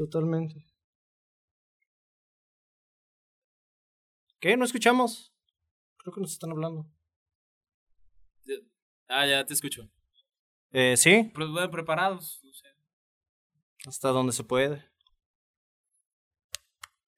totalmente. ¿Qué? ¿No escuchamos? Creo que nos están hablando. Ah, ya te escucho. Eh, ¿sí? Pre- bueno, preparados. o sea. Hasta donde se puede.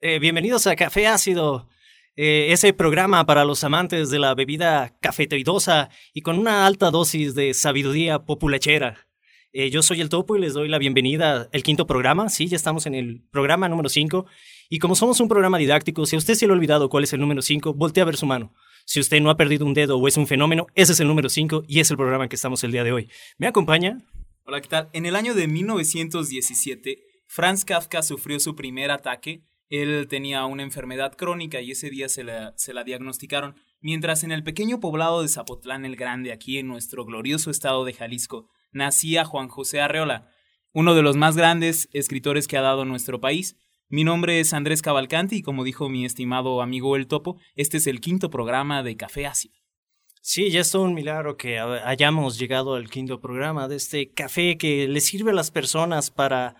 Eh, bienvenidos a Café Ácido, eh, ese programa para los amantes de la bebida cafetoidosa y con una alta dosis de sabiduría populachera. Eh, yo soy el Topo y les doy la bienvenida al quinto programa. Sí, ya estamos en el programa número 5. Y como somos un programa didáctico, si a usted se le ha olvidado cuál es el número 5, voltea a ver su mano. Si usted no ha perdido un dedo o es un fenómeno, ese es el número 5 y es el programa que estamos el día de hoy. ¿Me acompaña? Hola, ¿qué tal? En el año de 1917, Franz Kafka sufrió su primer ataque. Él tenía una enfermedad crónica y ese día se la, se la diagnosticaron. Mientras en el pequeño poblado de Zapotlán el Grande, aquí en nuestro glorioso estado de Jalisco, nacía Juan José Arreola, uno de los más grandes escritores que ha dado nuestro país. Mi nombre es Andrés Cavalcanti y como dijo mi estimado amigo El Topo, este es el quinto programa de Café Ácido. Sí, ya es todo un milagro que ha- hayamos llegado al quinto programa de este café que le sirve a las personas para,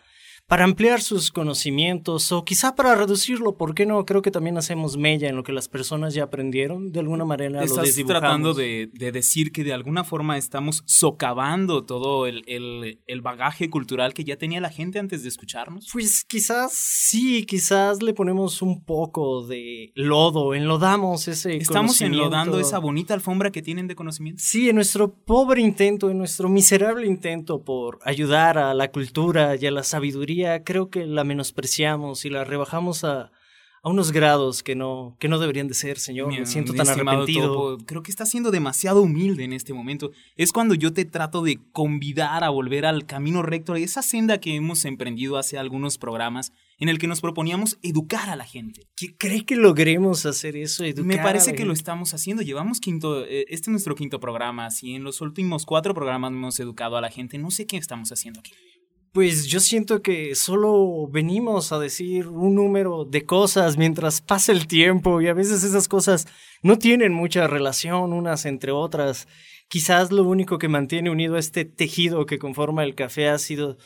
para ampliar sus conocimientos o quizá para reducirlo, ¿por qué no? Creo que también hacemos mella en lo que las personas ya aprendieron, de alguna manera lo Estás desdibujamos. tratando de, de decir que de alguna forma estamos socavando todo el, el- el bagaje cultural que ya tenía la gente antes de escucharnos. Pues quizás sí, quizás le ponemos un poco de lodo, enlodamos ese Estamos enlodando esa bonita alfombra que tienen de conocimiento. Sí, en nuestro pobre intento, en nuestro miserable intento por ayudar a la cultura y a la sabiduría, creo que la menospreciamos y la rebajamos a, a unos grados que no, que no deberían de ser, señor. Me siento tan arrepentido. Topo, creo que estás siendo demasiado humilde en este momento. Es cuando yo te trato de convidar a volver al camino recto, esa senda que hemos emprendido hace algunos programas en el que nos proponíamos educar a la gente. ¿Qué- ¿Cree que logremos hacer eso? educar Me a parece la que lo estamos haciendo. Llevamos quinto, eh, este es nuestro quinto programa. Si en los últimos cuatro programas hemos educado a la gente, no sé qué estamos haciendo aquí. Pues yo siento que solo venimos a decir un número de cosas mientras pasa el tiempo y a veces esas cosas no tienen mucha relación unas entre otras. Quizás lo único que mantiene unido a este tejido que conforma el café ácido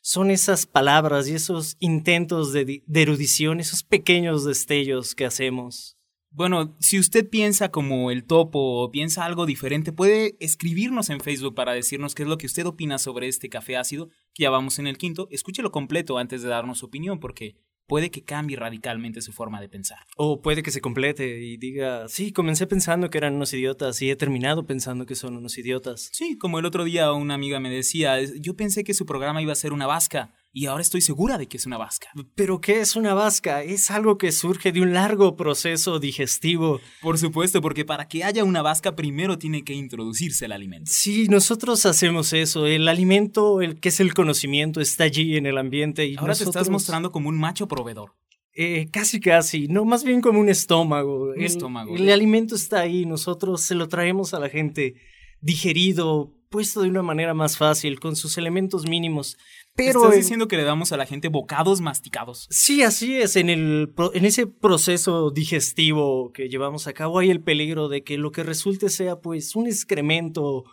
son esas palabras y esos intentos de, di- de erudición, esos pequeños destellos que hacemos. Bueno, si usted piensa como el topo o piensa algo diferente, puede escribirnos en Facebook para decirnos qué es lo que usted opina sobre este café ácido, que ya vamos en el quinto. Escúchelo completo antes de darnos su opinión, porque puede que cambie radicalmente su forma de pensar. O puede que se complete y diga, sí, comencé pensando que eran unos idiotas y he terminado pensando que son unos idiotas. Sí, como el otro día una amiga me decía, yo pensé que su programa iba a ser una vasca, y ahora estoy segura de que es una vasca. ¿Pero qué es una vasca? Es algo que surge de un largo proceso digestivo. Por supuesto, porque para que haya una vasca primero tiene que introducirse el alimento. Sí, nosotros hacemos eso. El alimento, el que es el conocimiento, está allí en el ambiente. Y Ahora te estás mostrando como un macho proveedor. eh, casi, casi. No, más bien como un estómago. el, estómago. El alimento está ahí. Nosotros se lo traemos a la gente digerido, puesto de una manera más fácil, con sus elementos mínimos. Pero Estás en- diciendo que le damos a la gente bocados masticados. Sí, así es. En, el, en ese proceso digestivo que llevamos a cabo hay el peligro de que lo que resulte sea pues un excremento.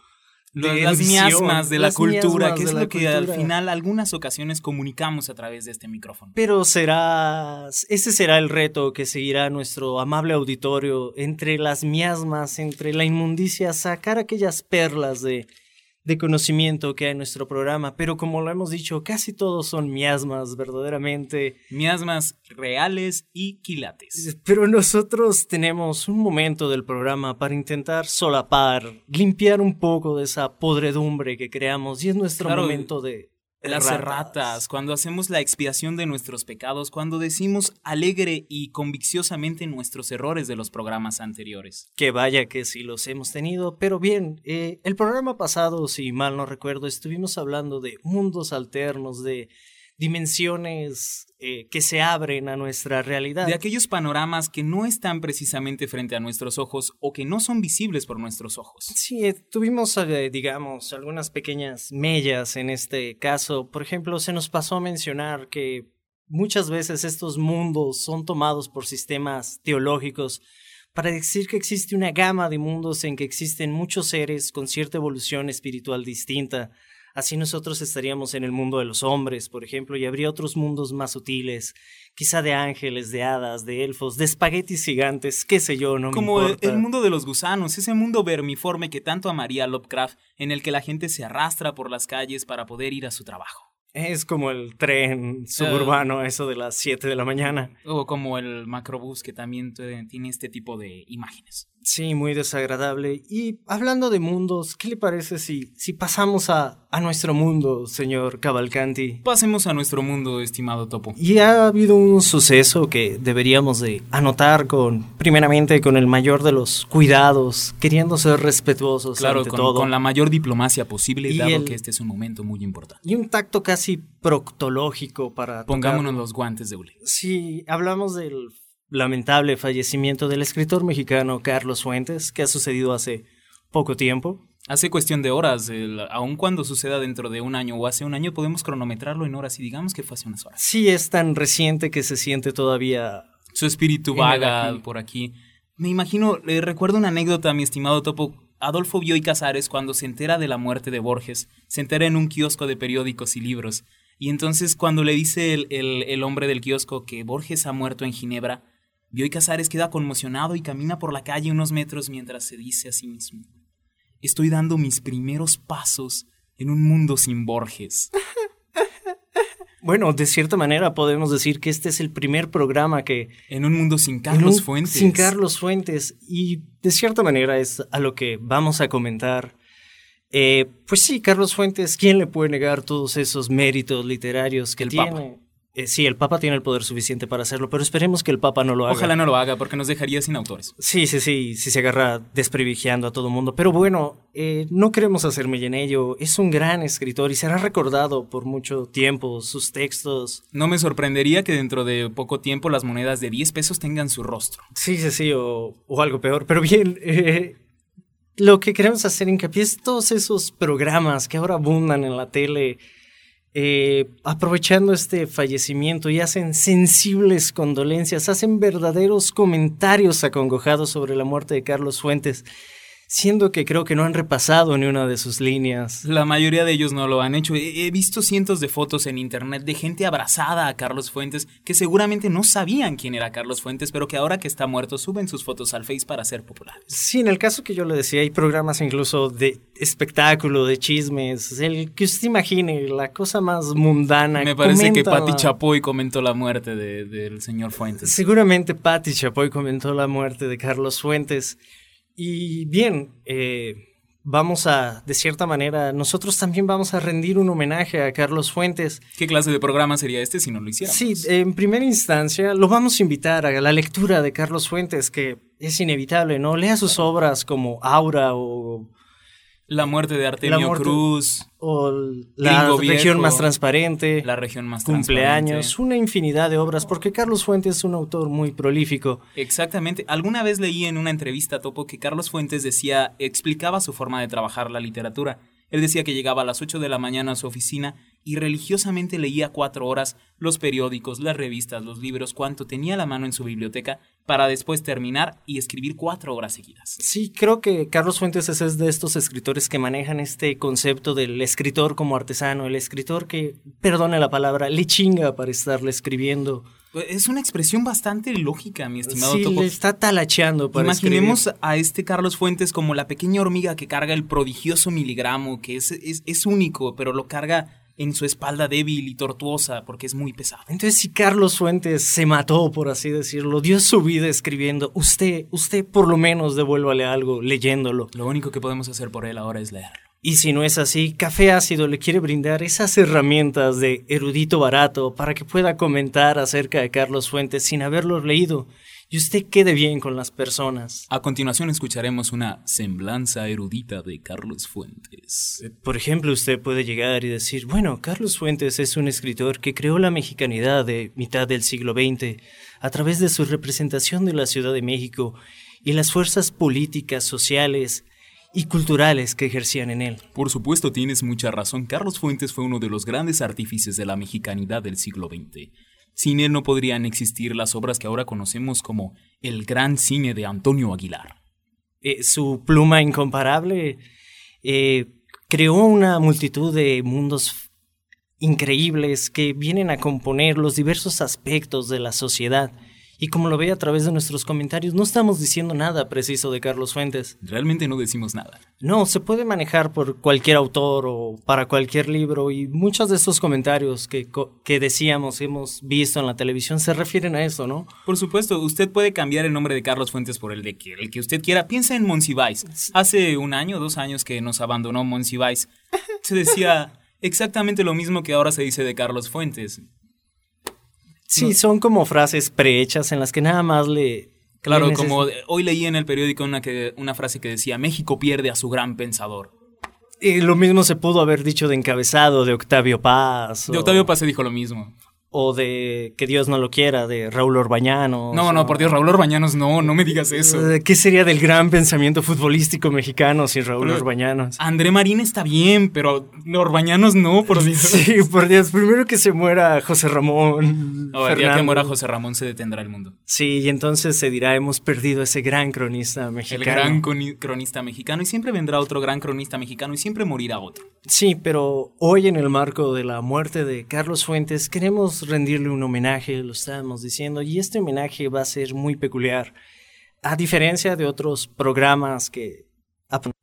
De las miasmas de la cultura, que es lo que al final algunas ocasiones comunicamos a través de este micrófono. Pero será, ese será el reto que seguirá nuestro amable auditorio entre las miasmas, entre la inmundicia, sacar aquellas perlas de, de conocimiento que hay en nuestro programa. Pero como lo hemos dicho, casi todos son miasmas, verdaderamente. Miasmas reales y quilates. Pero nosotros tenemos un momento del programa para intentar solapar, limpiar un poco de esa podredumbre que creamos y es nuestro Claro, momento de Las erratas, cuando hacemos la expiación de nuestros pecados, cuando decimos alegre y convicciosamente nuestros errores de los programas anteriores. Que vaya que sí los hemos tenido, pero bien, eh, el programa pasado, si mal no recuerdo, estuvimos hablando de mundos alternos, de dimensiones eh, que se abren a nuestra realidad. De aquellos panoramas que no están precisamente frente a nuestros ojos o que no son visibles por nuestros ojos. Sí, eh, tuvimos, eh, digamos, algunas pequeñas mellas en este caso. Por ejemplo, se nos pasó a mencionar que muchas veces estos mundos son tomados por sistemas teológicos para decir que existe una gama de mundos en que existen muchos seres con cierta evolución espiritual distinta. Así nosotros estaríamos en el mundo de los hombres, por ejemplo, y habría otros mundos más sutiles, quizá de ángeles, de hadas, de elfos, de espaguetis gigantes, qué sé yo, no Como me el, importa. el mundo de los gusanos, ese mundo vermiforme que tanto amaría Lovecraft, en el que la gente se arrastra por las calles para poder ir a su trabajo. Es como el tren suburbano, eso de las 7 de la mañana. O como el macrobús que también tiene este tipo de imágenes. Sí, muy desagradable. Y hablando de mundos, ¿qué le parece si, si pasamos a, a nuestro mundo, señor Cavalcanti? Pasemos a nuestro mundo, estimado Topo. Y ha habido un suceso que deberíamos de anotar con, primeramente, con el mayor de los cuidados, queriendo ser respetuosos Claro, ante con, todo. con la mayor diplomacia posible, Y dado el- que este es un momento muy importante. Y un tacto casi proctológico para... Pongámonos tocar- los guantes de hule. Sí, hablamos del lamentable fallecimiento del escritor mexicano Carlos Fuentes, que ha sucedido hace poco tiempo. Hace cuestión de horas, el- aun cuando suceda dentro de un año o hace un año, podemos cronometrarlo en horas y digamos que fue hace unas horas. Sí, es tan reciente que se siente todavía... Su espíritu vaga aquí. por aquí. Me imagino, le recuerdo una anécdota, mi estimado Topo. Adolfo Bioy Casares, cuando se entera de la muerte de Borges, se entera en un kiosco de periódicos y libros. Y entonces, cuando le dice el, el- el hombre del kiosco que Borges ha muerto en Ginebra, Bioy Casares queda conmocionado y camina por la calle unos metros mientras se dice a sí mismo: Estoy dando mis primeros pasos en un mundo sin Borges. Bueno, de cierta manera podemos decir que este es el primer programa que... En un mundo sin Carlos un- Fuentes. Sin Carlos Fuentes. Y de cierta manera es a lo que vamos a comentar. Eh, pues sí, Carlos Fuentes, ¿quién le puede negar todos esos méritos literarios que El tiene? Papa. Eh, sí, el Papa tiene el poder suficiente para hacerlo, pero esperemos que el Papa no lo haga. Ojalá no lo haga porque nos dejaría sin autores. Sí, sí, sí, sí se agarra desprivilegiando a todo mundo. Pero bueno, eh, no queremos hacerme en ello. Es un gran escritor y será recordado por mucho tiempo. Sus textos. No me sorprendería que dentro de poco tiempo las monedas de 10 pesos tengan su rostro. Sí, sí, sí, o, o algo peor. Pero bien, eh, lo que queremos hacer hincapié es todos esos programas que ahora abundan en la tele. Eh, aprovechando este fallecimiento y hacen sensibles condolencias, hacen verdaderos comentarios acongojados sobre la muerte de Carlos Fuentes, siendo que creo que no han repasado ni una de sus líneas. La mayoría de ellos no lo han hecho. He visto cientos de fotos en internet de gente abrazada a Carlos Fuentes que seguramente no sabían quién era Carlos Fuentes, pero que ahora que está muerto suben sus fotos al Face para ser populares. Sí, en el caso que yo le decía, hay programas incluso de espectáculo, de chismes, el que usted imagine, la cosa más mundana. Me parece que Patti Chapoy comentó la muerte de- del señor Fuentes. Seguramente Patti Chapoy comentó la muerte de Carlos Fuentes. Y bien, eh, vamos a, de cierta manera, nosotros también vamos a rendir un homenaje a Carlos Fuentes. ¿Qué clase de programa sería este si no lo hiciéramos? Sí, en primera instancia lo vamos a invitar a la lectura de Carlos Fuentes, que es inevitable, ¿no? Lea sus obras como Aura o, La muerte de Artemio muerte- Cruz, o La Gringo región Viejo, más transparente, La región más Cumpleaños, transparente. una infinidad de obras, porque Carlos Fuentes es un autor muy prolífico. Exactamente. Alguna vez leí en una entrevista Topo que Carlos Fuentes decía, explicaba su forma de trabajar la literatura. Él decía que llegaba a las 8 de la mañana a su oficina y religiosamente leía cuatro horas los periódicos, las revistas, los libros, cuanto tenía a la mano en su biblioteca, para después terminar y escribir cuatro horas seguidas. Sí, creo que Carlos Fuentes es- de estos escritores que manejan este concepto del escritor como artesano, el escritor que, perdone la palabra, le chinga para estarle escribiendo. Es una expresión bastante lógica, mi estimado Sí, Topo. le está talacheando para Imaginemos escribir. a este Carlos Fuentes como la pequeña hormiga que carga el prodigioso miligramo, que es, es, es único, pero lo carga en su espalda débil y tortuosa porque es muy pesado. Entonces, si Carlos Fuentes se mató, por así decirlo, dio su vida escribiendo, usted, usted por lo menos devuélvale algo leyéndolo. Lo único que podemos hacer por él ahora es leerlo. Y si no es así, Café Ácido le quiere brindar esas herramientas de erudito barato para que pueda comentar acerca de Carlos Fuentes sin haberlo leído y usted quede bien con las personas. A continuación escucharemos una semblanza erudita de Carlos Fuentes. Por ejemplo, usted puede llegar y decir, bueno, Carlos Fuentes es un escritor que creó la mexicanidad de mitad del siglo XX a través de su representación de la Ciudad de México y las fuerzas políticas, sociales y culturales que ejercían en él. Por supuesto, tienes mucha razón. Carlos Fuentes fue uno de los grandes artífices de la mexicanidad del siglo XX. Sin él no podrían existir las obras que ahora conocemos como el gran cine de Antonio Aguilar. Eh, su pluma incomparable, eh, creó una multitud de mundos increíbles que vienen a componer los diversos aspectos de la sociedad. Y como lo ve a través de nuestros comentarios, no estamos diciendo nada preciso de Carlos Fuentes. Realmente no decimos nada. No, se puede manejar por cualquier autor o para cualquier libro y muchos de estos comentarios que, que decíamos, hemos visto en la televisión, se refieren a eso, ¿no? Por supuesto, usted puede cambiar el nombre de Carlos Fuentes por el de que, el que usted quiera. Piensa en Monsiváis. Hace un año, dos años que nos abandonó Monsiváis, se decía exactamente lo mismo que ahora se dice de Carlos Fuentes. Sí, son como frases prehechas en las que nada más le... Claro, como hoy leí en el periódico una, que, una frase que decía, México pierde a su gran pensador. Y lo mismo se pudo haber dicho de encabezado de Octavio Paz. De Octavio Paz se dijo lo mismo o de Que Dios no lo quiera, de Raúl Orbañanos. No, no, por Dios, Raúl Orbañanos, no, no me digas eso. Eh, ¿Qué sería del gran pensamiento futbolístico mexicano sin Raúl Orbañanos? André Marín está bien, pero Orbañanos no, por Dios. Sí, por Dios, primero que se muera José Ramón. O el día que muera José Ramón se detendrá el mundo. Sí, y entonces se dirá, hemos perdido ese gran cronista mexicano. El gran cronista mexicano, y siempre vendrá otro gran cronista mexicano, y siempre morirá otro. Sí, pero hoy en el marco de la muerte de Carlos Fuentes, queremos rendirle un homenaje lo estábamos diciendo, y este homenaje va a ser muy peculiar. A diferencia de otros programas que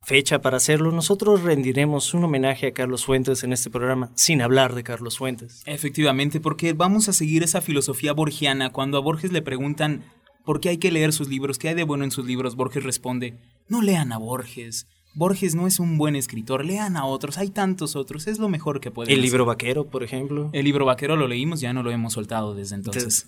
fecha para hacerlo, nosotros rendiremos un homenaje a Carlos Fuentes en este programa sin hablar de Carlos Fuentes. Efectivamente, porque vamos a seguir esa filosofía borgiana. Cuando a Borges le preguntan por qué hay que leer sus libros, qué hay de bueno en sus libros, Borges responde, no lean a Borges, Borges no es un buen escritor, lean a otros, hay tantos otros, es lo mejor que pueden El libro vaquero, por ejemplo. El libro vaquero lo leímos, ya no lo hemos soltado desde entonces.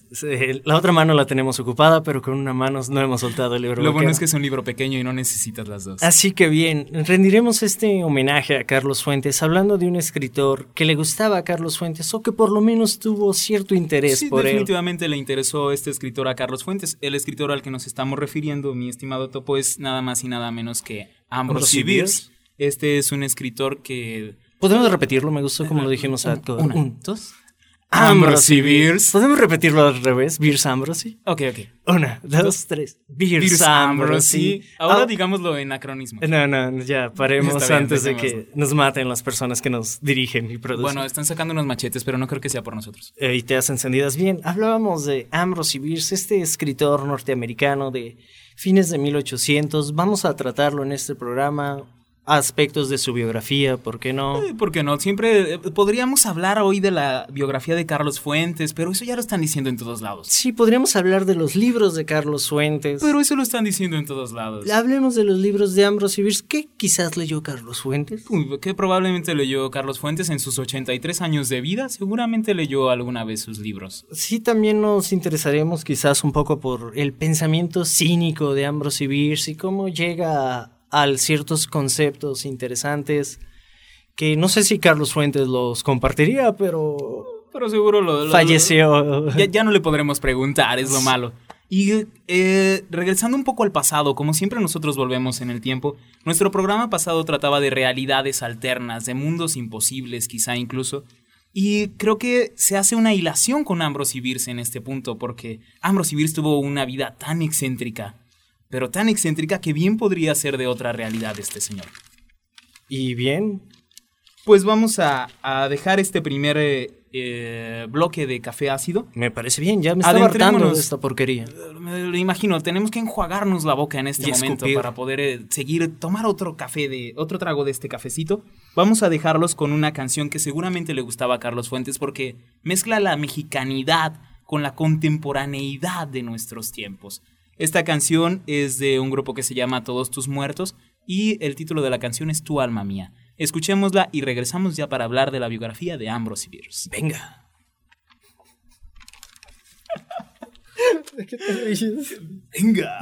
la otra mano la tenemos ocupada, pero con una mano no hemos soltado el libro lo bueno es que es un libro pequeño y no necesitas las dos. Así que bien, rendiremos este homenaje a Carlos Fuentes hablando de un escritor que le gustaba a Carlos Fuentes o que por lo menos tuvo cierto interés por él. definitivamente le interesó este escritor a Carlos Fuentes. El escritor al que nos estamos refiriendo, mi estimado Topo, es nada más y nada menos que Ambrose Bierce. Este es un escritor que... ¿Podemos repetirlo? Me gustó como lo dijimos a Una, un, dos. Ambrose Bierce. ¿Podemos repetirlo al revés? Bierce Ambrose. Ok, ok. Una, dos, tres. Bierce Ambrose. Ahora digámoslo en acronismo. No, no, ya paremos antes de que nos maten las personas que nos dirigen y producen. Bueno, están sacando unos machetes, pero no creo que sea por nosotros. Eh, y te has encendidas bien. Hablábamos de Ambrose Bierce, este escritor norteamericano de fines de 1800. Vamos a tratarlo en este programa aspectos de su biografía, ¿por qué no? Eh, ¿Por qué no? Siempre eh, podríamos hablar hoy de la biografía de Carlos Fuentes, pero eso ya lo están diciendo en todos lados. Sí, podríamos hablar de los libros de Carlos Fuentes. Pero eso lo están diciendo en todos lados. Hablemos de los libros de Ambrose Bierce. ¿Qué quizás leyó Carlos Fuentes? ¿Qué probablemente leyó Carlos Fuentes en sus 83 años de vida. Seguramente leyó alguna vez sus libros. Sí, también nos interesaremos quizás un poco por el pensamiento cínico de Ambrose Bierce y cómo llega a a ciertos conceptos interesantes que no sé si Carlos Fuentes los compartiría, pero... Pero seguro lo... falleció. ya, no le podremos preguntar, es lo malo. Y eh, regresando un poco al pasado, como siempre nosotros volvemos en el tiempo, nuestro programa pasado trataba de realidades alternas, de mundos imposibles quizá incluso, y creo que se hace una hilación con Ambrose Bierce en este punto, porque Ambrose Bierce tuvo una vida tan excéntrica, pero tan excéntrica que bien podría ser de otra realidad este señor. ¿Y bien? Pues vamos a, dejar este primer eh, eh, bloque de café ácido. Me parece bien, ya me estaba hartando de esta porquería. Me lo imagino, tenemos que enjuagarnos la boca en este momento para poder eh, seguir, tomar otro café, de otro trago de este cafecito. Vamos a dejarlos con una canción que seguramente le gustaba a Carlos Fuentes porque mezcla la mexicanidad con la contemporaneidad de nuestros tiempos. Esta canción es de un grupo que se llama Todos tus muertos y el título de la canción es Tu alma mía. Escuchémosla y regresamos ya para hablar de la biografía de Ambrose Bierce. Venga. qué te Venga.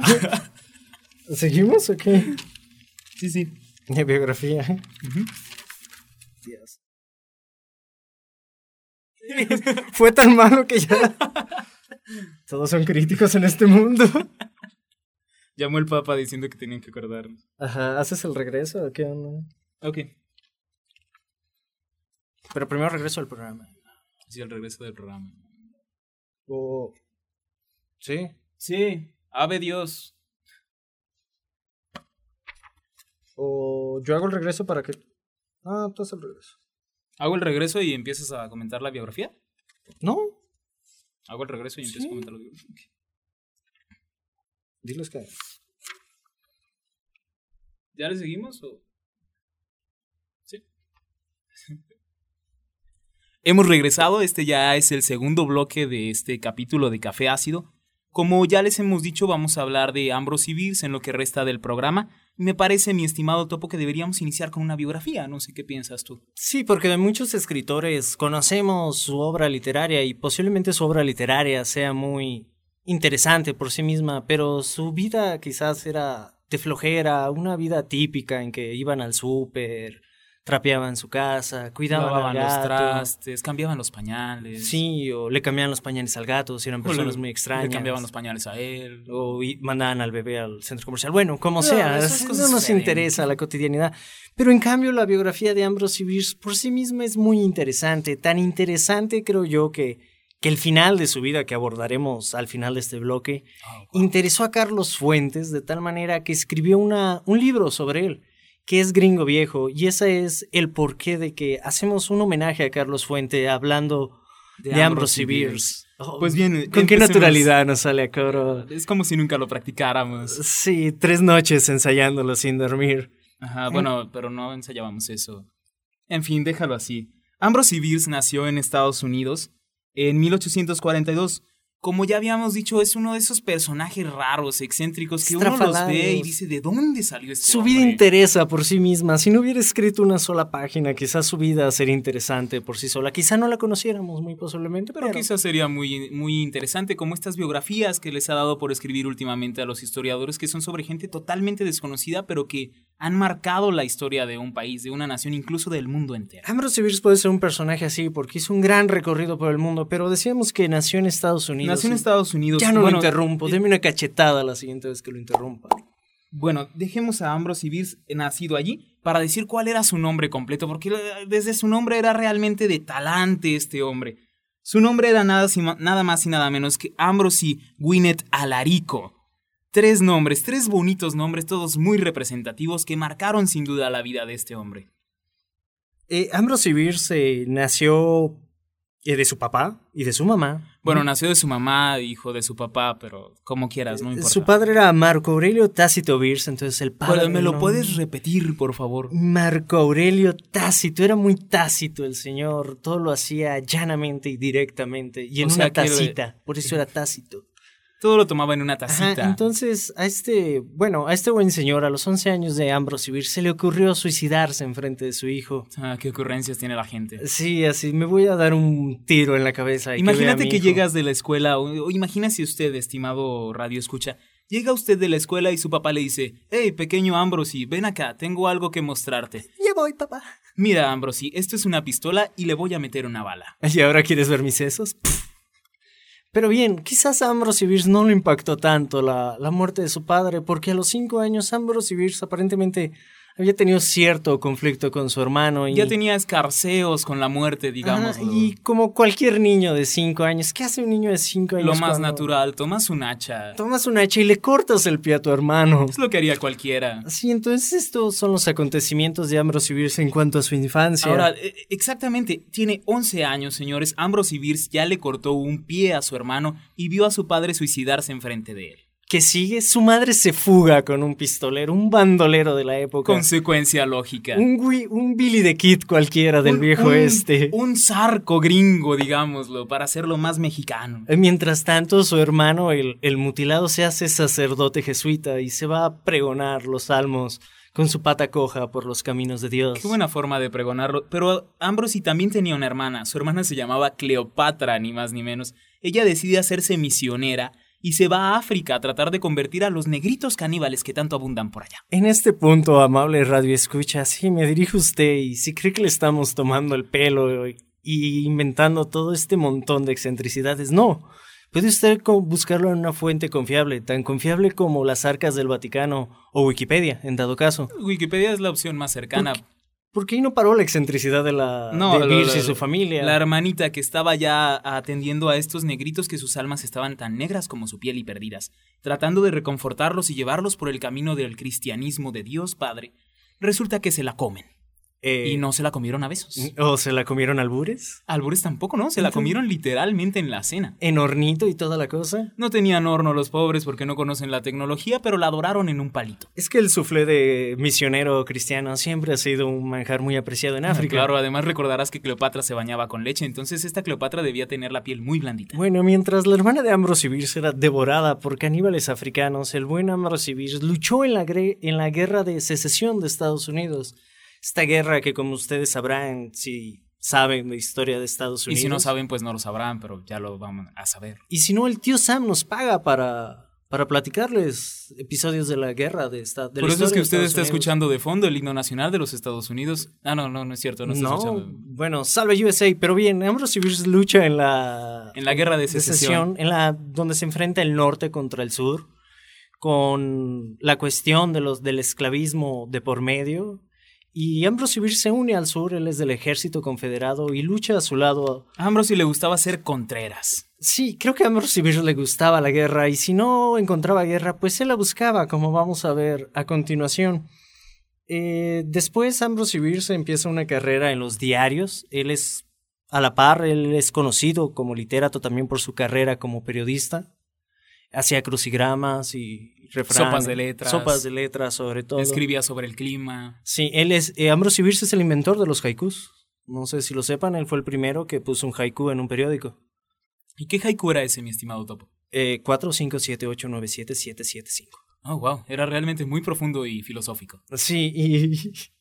¿Seguimos o qué? Sí, sí. Mi biografía. Dios. Fue tan malo que ya. Todos son críticos en este mundo. Llamó el Papa diciendo que tenían que acordarnos. Ajá, ¿haces el regreso o qué onda? Ok. Pero primero regreso al programa. Sí, el regreso del programa. O... Sí. Sí. Ave Dios. O yo hago el regreso para que... Ah, tú haces el regreso. ¿Hago el regreso y empiezas a comentar la biografía? ¿No? Hago el regreso y empiezo Sí. a comentar la biografía. Ok. Diles que... ¿Ya le seguimos o...? Sí. Hemos regresado, este ya es el segundo bloque de este capítulo de Café Ácido. Como ya les hemos dicho, vamos a hablar de Ambrose Bierce en lo que resta del programa. Me parece, mi estimado Topo, que deberíamos iniciar con una biografía. No sé qué piensas tú. Sí, porque de muchos escritores conocemos su obra literaria y posiblemente su obra literaria sea muy interesante por sí misma, pero su vida quizás era de flojera, una vida típica en que iban al súper, trapeaban su casa, cuidaban Lavaban al los trastes, cambiaban los pañales. Sí, o le cambiaban los pañales al gato, si eran personas le- muy extrañas. Le cambiaban los pañales a él. o mandaban al bebé al centro comercial. Bueno, como No, sea, no nos interesa la cotidianidad. Pero en cambio, la biografía de Ambrose Bierce por sí misma es muy interesante. Tan interesante, creo yo, que, que el final de su vida, que abordaremos al final de este bloque, interesó a Carlos Fuentes de tal manera que escribió una, un libro sobre él, que es Gringo Viejo. Y ese es el porqué de que hacemos un homenaje a Carlos Fuente hablando de, Ambrose Bierce. Oh, Pues bien, ¿Con qué naturalidad nos sale a coro? Es como si nunca lo practicáramos. Sí, tres noches ensayándolo sin dormir. Ajá, bueno, pero no ensayábamos eso. En fin, déjalo así. Ambrose Bierce nació en Estados Unidos en 1842. Como ya habíamos dicho, es uno de esos personajes raros, excéntricos, que uno los ve y dice, ¿de dónde salió este Su vida hombre?". interesa por sí misma. Si no hubiera escrito una sola página, quizás su vida sería interesante por sí sola. Quizá no la conociéramos muy posiblemente, pero, Pero quizás sería muy, muy interesante, como estas biografías que les ha dado por escribir últimamente a los historiadores, que son sobre gente totalmente desconocida, pero que han marcado la historia de un país, de una nación, incluso del mundo entero. Ambrose Bierce puede ser un personaje así porque hizo un gran recorrido por el mundo, pero decíamos que nació en Estados Unidos. Nació en y Estados Unidos. Ya no Bueno, lo interrumpo, eh, deme una cachetada la siguiente vez que lo interrumpa. Bueno, dejemos a Ambrose Bierce nacido allí para decir cuál era su nombre completo, porque eh, desde su nombre era realmente de talante este hombre. Su nombre era nada, nada más y nada menos que Ambrose Gwyneth Alarico. Tres nombres, tres bonitos nombres, todos muy representativos que marcaron sin duda la vida de este hombre. Eh, Ambrose Bierce eh, nació eh, de su papá y de su mamá. Bueno, nació de su mamá, hijo de su papá, pero como quieras, no importa. Su padre era Marco Aurelio Tácito Bierce, entonces el padre. Bueno, ¿Me lo no- puedes repetir, por favor? Marco Aurelio Tácito, era muy tácito el señor, todo lo hacía llanamente y directamente, y en O sea una que- tacita, por eso era tácito. Todo lo tomaba en una Ajá, tacita. entonces, a este, bueno, a este buen señor, a los 11 años de Ambrose Bierce, se le ocurrió suicidarse en frente de su hijo. Ah, qué ocurrencias tiene la gente. Sí, así, me voy a dar un tiro en la cabeza. y Imagínate que llegas de la escuela, o, o imagínese usted, estimado radio escucha, llega usted de la escuela y su papá le dice, hey, pequeño Ambrosi, ven acá, tengo algo que mostrarte. Ya voy, papá. Mira, Ambrosi, esto es una pistola y le voy a meter una bala. ¿Y ahora quieres ver mis sesos? Pff. Pero bien, quizás a Ambrose no le impactó tanto la, la muerte de su padre, porque a los cinco años Ambrose Bierce aparentemente había tenido cierto conflicto con su hermano. Y, Ya tenía escarceos con la muerte, digamos. Ajá, y como cualquier niño de cinco años, ¿qué hace un niño de cinco años? Lo más cuando natural, tomas un hacha. Tomas un hacha y le cortas el pie a tu hermano. Es lo que haría cualquiera. Sí, entonces estos son los acontecimientos de Ambrose Bierce en cuanto a su infancia. Ahora, eh, exactamente, tiene 11 años, señores. Ambrose Bierce ya le cortó un pie a su hermano y vio a su padre suicidarse enfrente de él. Que sigue, su madre se fuga con un pistolero, un bandolero de la época. Consecuencia lógica. Un, un Billy the Kid cualquiera del Un- viejo un- este. Un zarco gringo, digámoslo, para hacerlo más mexicano. Eh, Mientras tanto, su hermano, el, el mutilado, se hace sacerdote jesuita y se va a pregonar los salmos con su pata coja por los caminos de Dios. Qué buena forma de pregonarlo. Pero Ambrosi también tenía una hermana. Su hermana se llamaba Cleopatra, ni más ni menos. Ella decide hacerse misionera y se va a África a tratar de convertir a los negritos caníbales que tanto abundan por allá. En este punto, amable radio escucha, sí, me dirijo a usted y si cree que le estamos tomando el pelo y y inventando todo este montón de excentricidades, no. Puede usted buscarlo en una fuente confiable, tan confiable como las arcas del Vaticano o Wikipedia, en dado caso. Wikipedia es la opción más cercana. Porque ahí no paró la excentricidad de la No, de Bierce y su familia. La hermanita que estaba ya atendiendo a estos negritos que sus almas estaban tan negras como su piel y perdidas, tratando de reconfortarlos y llevarlos por el camino del cristianismo de Dios Padre, resulta que se la comen. Eh, Y no se la comieron a besos. ¿O se la comieron albures? Albures tampoco, ¿no? Se la comieron literalmente en la cena. ¿En hornito y toda la cosa? No tenían horno los pobres porque no conocen la tecnología, pero la adoraron en un palito. Es que el soufflé de misionero cristiano siempre ha sido un manjar muy apreciado en África. Claro, además recordarás que Cleopatra se bañaba con leche, entonces esta Cleopatra debía tener la piel muy blandita. Bueno, mientras la hermana de Ambrose Bierce era devorada por caníbales africanos, el buen Ambrose Bierce luchó en la, en la guerra de secesión de Estados Unidos. Esta guerra que, como ustedes sabrán, si saben de historia de Estados Y Unidos. si no saben, pues no lo sabrán, pero ya lo vamos a saber. Y si no, el tío Sam nos paga para, para platicarles episodios de la guerra de esta. de la Por eso es que de usted está Unidos. escuchando de fondo el himno nacional de los Estados Unidos. Ah, no, no, no es cierto, no está No, escuchando. bueno, salve USA, pero bien, Ambrose Bierce lucha en la En la guerra de de secesión. secesión, en la donde se enfrenta el norte contra el sur, con la cuestión de los del esclavismo de por medio. Y Ambrose Bierce se une al sur, él es del ejército confederado y lucha a su lado. A Ambrose le gustaba ser Contreras. Sí, creo que a Ambrose Bierce le gustaba la guerra y si no encontraba guerra, pues él la buscaba, como vamos a ver a continuación. Eh, después Ambrose Bierce empieza una carrera en los diarios. Él es a la par, él es conocido como literato también por su carrera como periodista. Hacía crucigramas y refranes. Sopas de letras. Sopas de letras, sobre todo. Escribía sobre el clima. Sí, él es. Eh, Bierce es el inventor de los haikus. No sé si lo sepan, él fue el primero que puso un haiku en un periódico. ¿Y qué haiku era ese, mi estimado Topo? Eh, 4, 5, 7, 8, 9, 7, 7, 7, 5. Oh, wow, era realmente muy profundo y filosófico. Sí, y...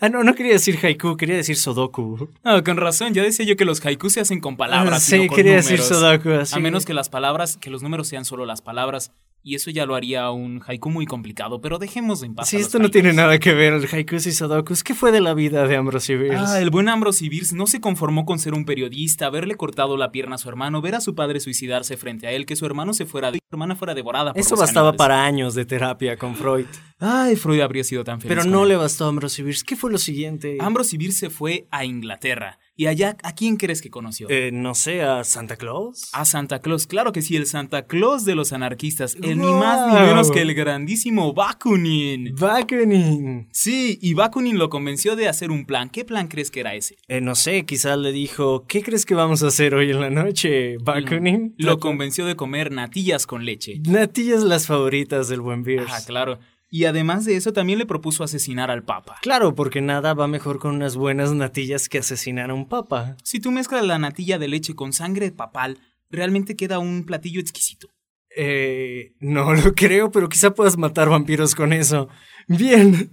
Ah, no, no quería decir haiku, quería decir sodoku. Ah, con razón, ya decía yo que los haikus se hacen con palabras. sí, no con quería decir números. sodoku. así. A menos que las palabras, que los números sean solo las palabras. Y eso ya lo haría un haiku muy complicado, pero dejemos en paz. Sí, esto no tiene nada que ver el haikus y sodokus. ¿Qué fue de la vida de Ambrose Bierce? Ah, el buen Ambrose Bierce no se conformó con ser un periodista, haberle cortado la pierna a su hermano, ver a su padre suicidarse frente a él, que su hermano se fuera, su hermana fuera devorada. Por Eso los bastaba para años de terapia con Freud. Ay, Freud habría sido tan feliz. Pero no él. le bastó a Ambrose Bierce. ¿Qué fue lo siguiente? Ambrose Bierce fue a Inglaterra. ¿Y allá a quién crees que conoció? Eh, no sé, a Santa Claus. A Santa Claus, claro que sí, el Santa Claus de los anarquistas, el ni más ni menos que el grandísimo Bakunin. Bakunin. Sí, y Bakunin lo convenció de hacer un plan. ¿Qué plan crees que era ese? Eh, no sé, quizás le dijo, ¿qué crees que vamos a hacer hoy en la noche, Bakunin? Lo convenció de comer natillas con leche. Natillas las favoritas del buen Bierce. Ah, claro. Y además de eso, también le propuso asesinar al Papa. Claro, porque nada va mejor con unas buenas natillas que asesinar a un papa. Si tú mezclas la natilla de leche con sangre papal, realmente queda un platillo exquisito. Eh, no lo creo, pero quizá puedas matar vampiros con eso. Bien.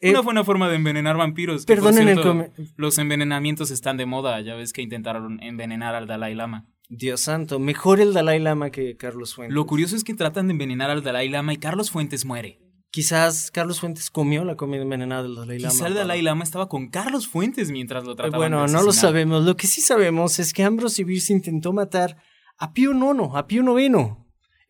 Eh, Una buena forma de envenenar vampiros. que, perdonen el cierto, Los envenenamientos están de moda. Ya ves que intentaron envenenar al Dalai Lama. Dios santo, mejor el Dalai Lama que Carlos Fuentes. Lo curioso es que tratan de envenenar al Dalai Lama y Carlos Fuentes muere. Quizás Carlos Fuentes comió la comida envenenada del Dalai Lama. Quizá el Dalai Lama estaba con Carlos Fuentes mientras lo trataban Bueno, de no lo sabemos. Lo que sí sabemos es que Ambrose Bierce intentó matar a Pío IX, a Pío IX.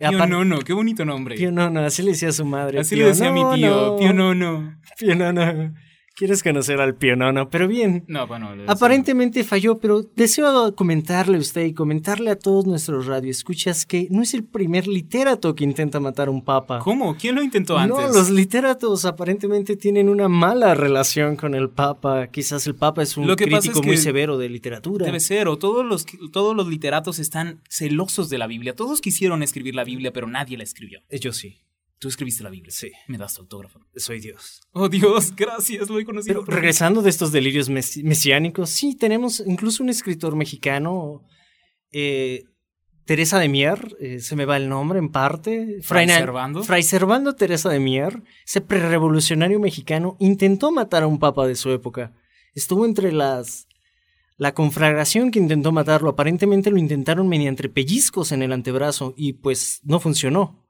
Pío Nono, qué bonito nombre. Pío IX, así le decía a su madre. Así Pío le decía a mi tío, Nono. Pío Nono. Pío IX. ¿Quieres conocer al IX? Pero bien. No, bueno. Aparentemente falló, pero deseo comentarle a usted y comentarle a todos nuestros radioescuchas que no es el primer literato que intenta matar a un papa. ¿Cómo? ¿Quién lo intentó antes? No, los literatos aparentemente tienen una mala relación con el papa. Quizás el papa es un Lo que pasa crítico es muy severo de literatura. Debe ser, o todos los, todos los literatos están celosos de la Biblia. Todos quisieron escribir la Biblia, pero nadie la escribió. Eh, Yo sí, Tú escribiste la Biblia. sí, Me das tu autógrafo. soy Dios. Oh, Dios, gracias, lo he conocido. Pero regresando de estos delirios mes- mesiánicos, sí, tenemos incluso un escritor mexicano, eh, Teresa de Mier, eh, se me va el nombre en parte. ¿Fray Servando? Fray Servando Teresa de Mier, ese prerevolucionario mexicano, intentó matar a un papa de su época. Estuvo entre las... La conflagración que intentó matarlo, aparentemente lo intentaron mediante pellizcos en el antebrazo y pues no funcionó.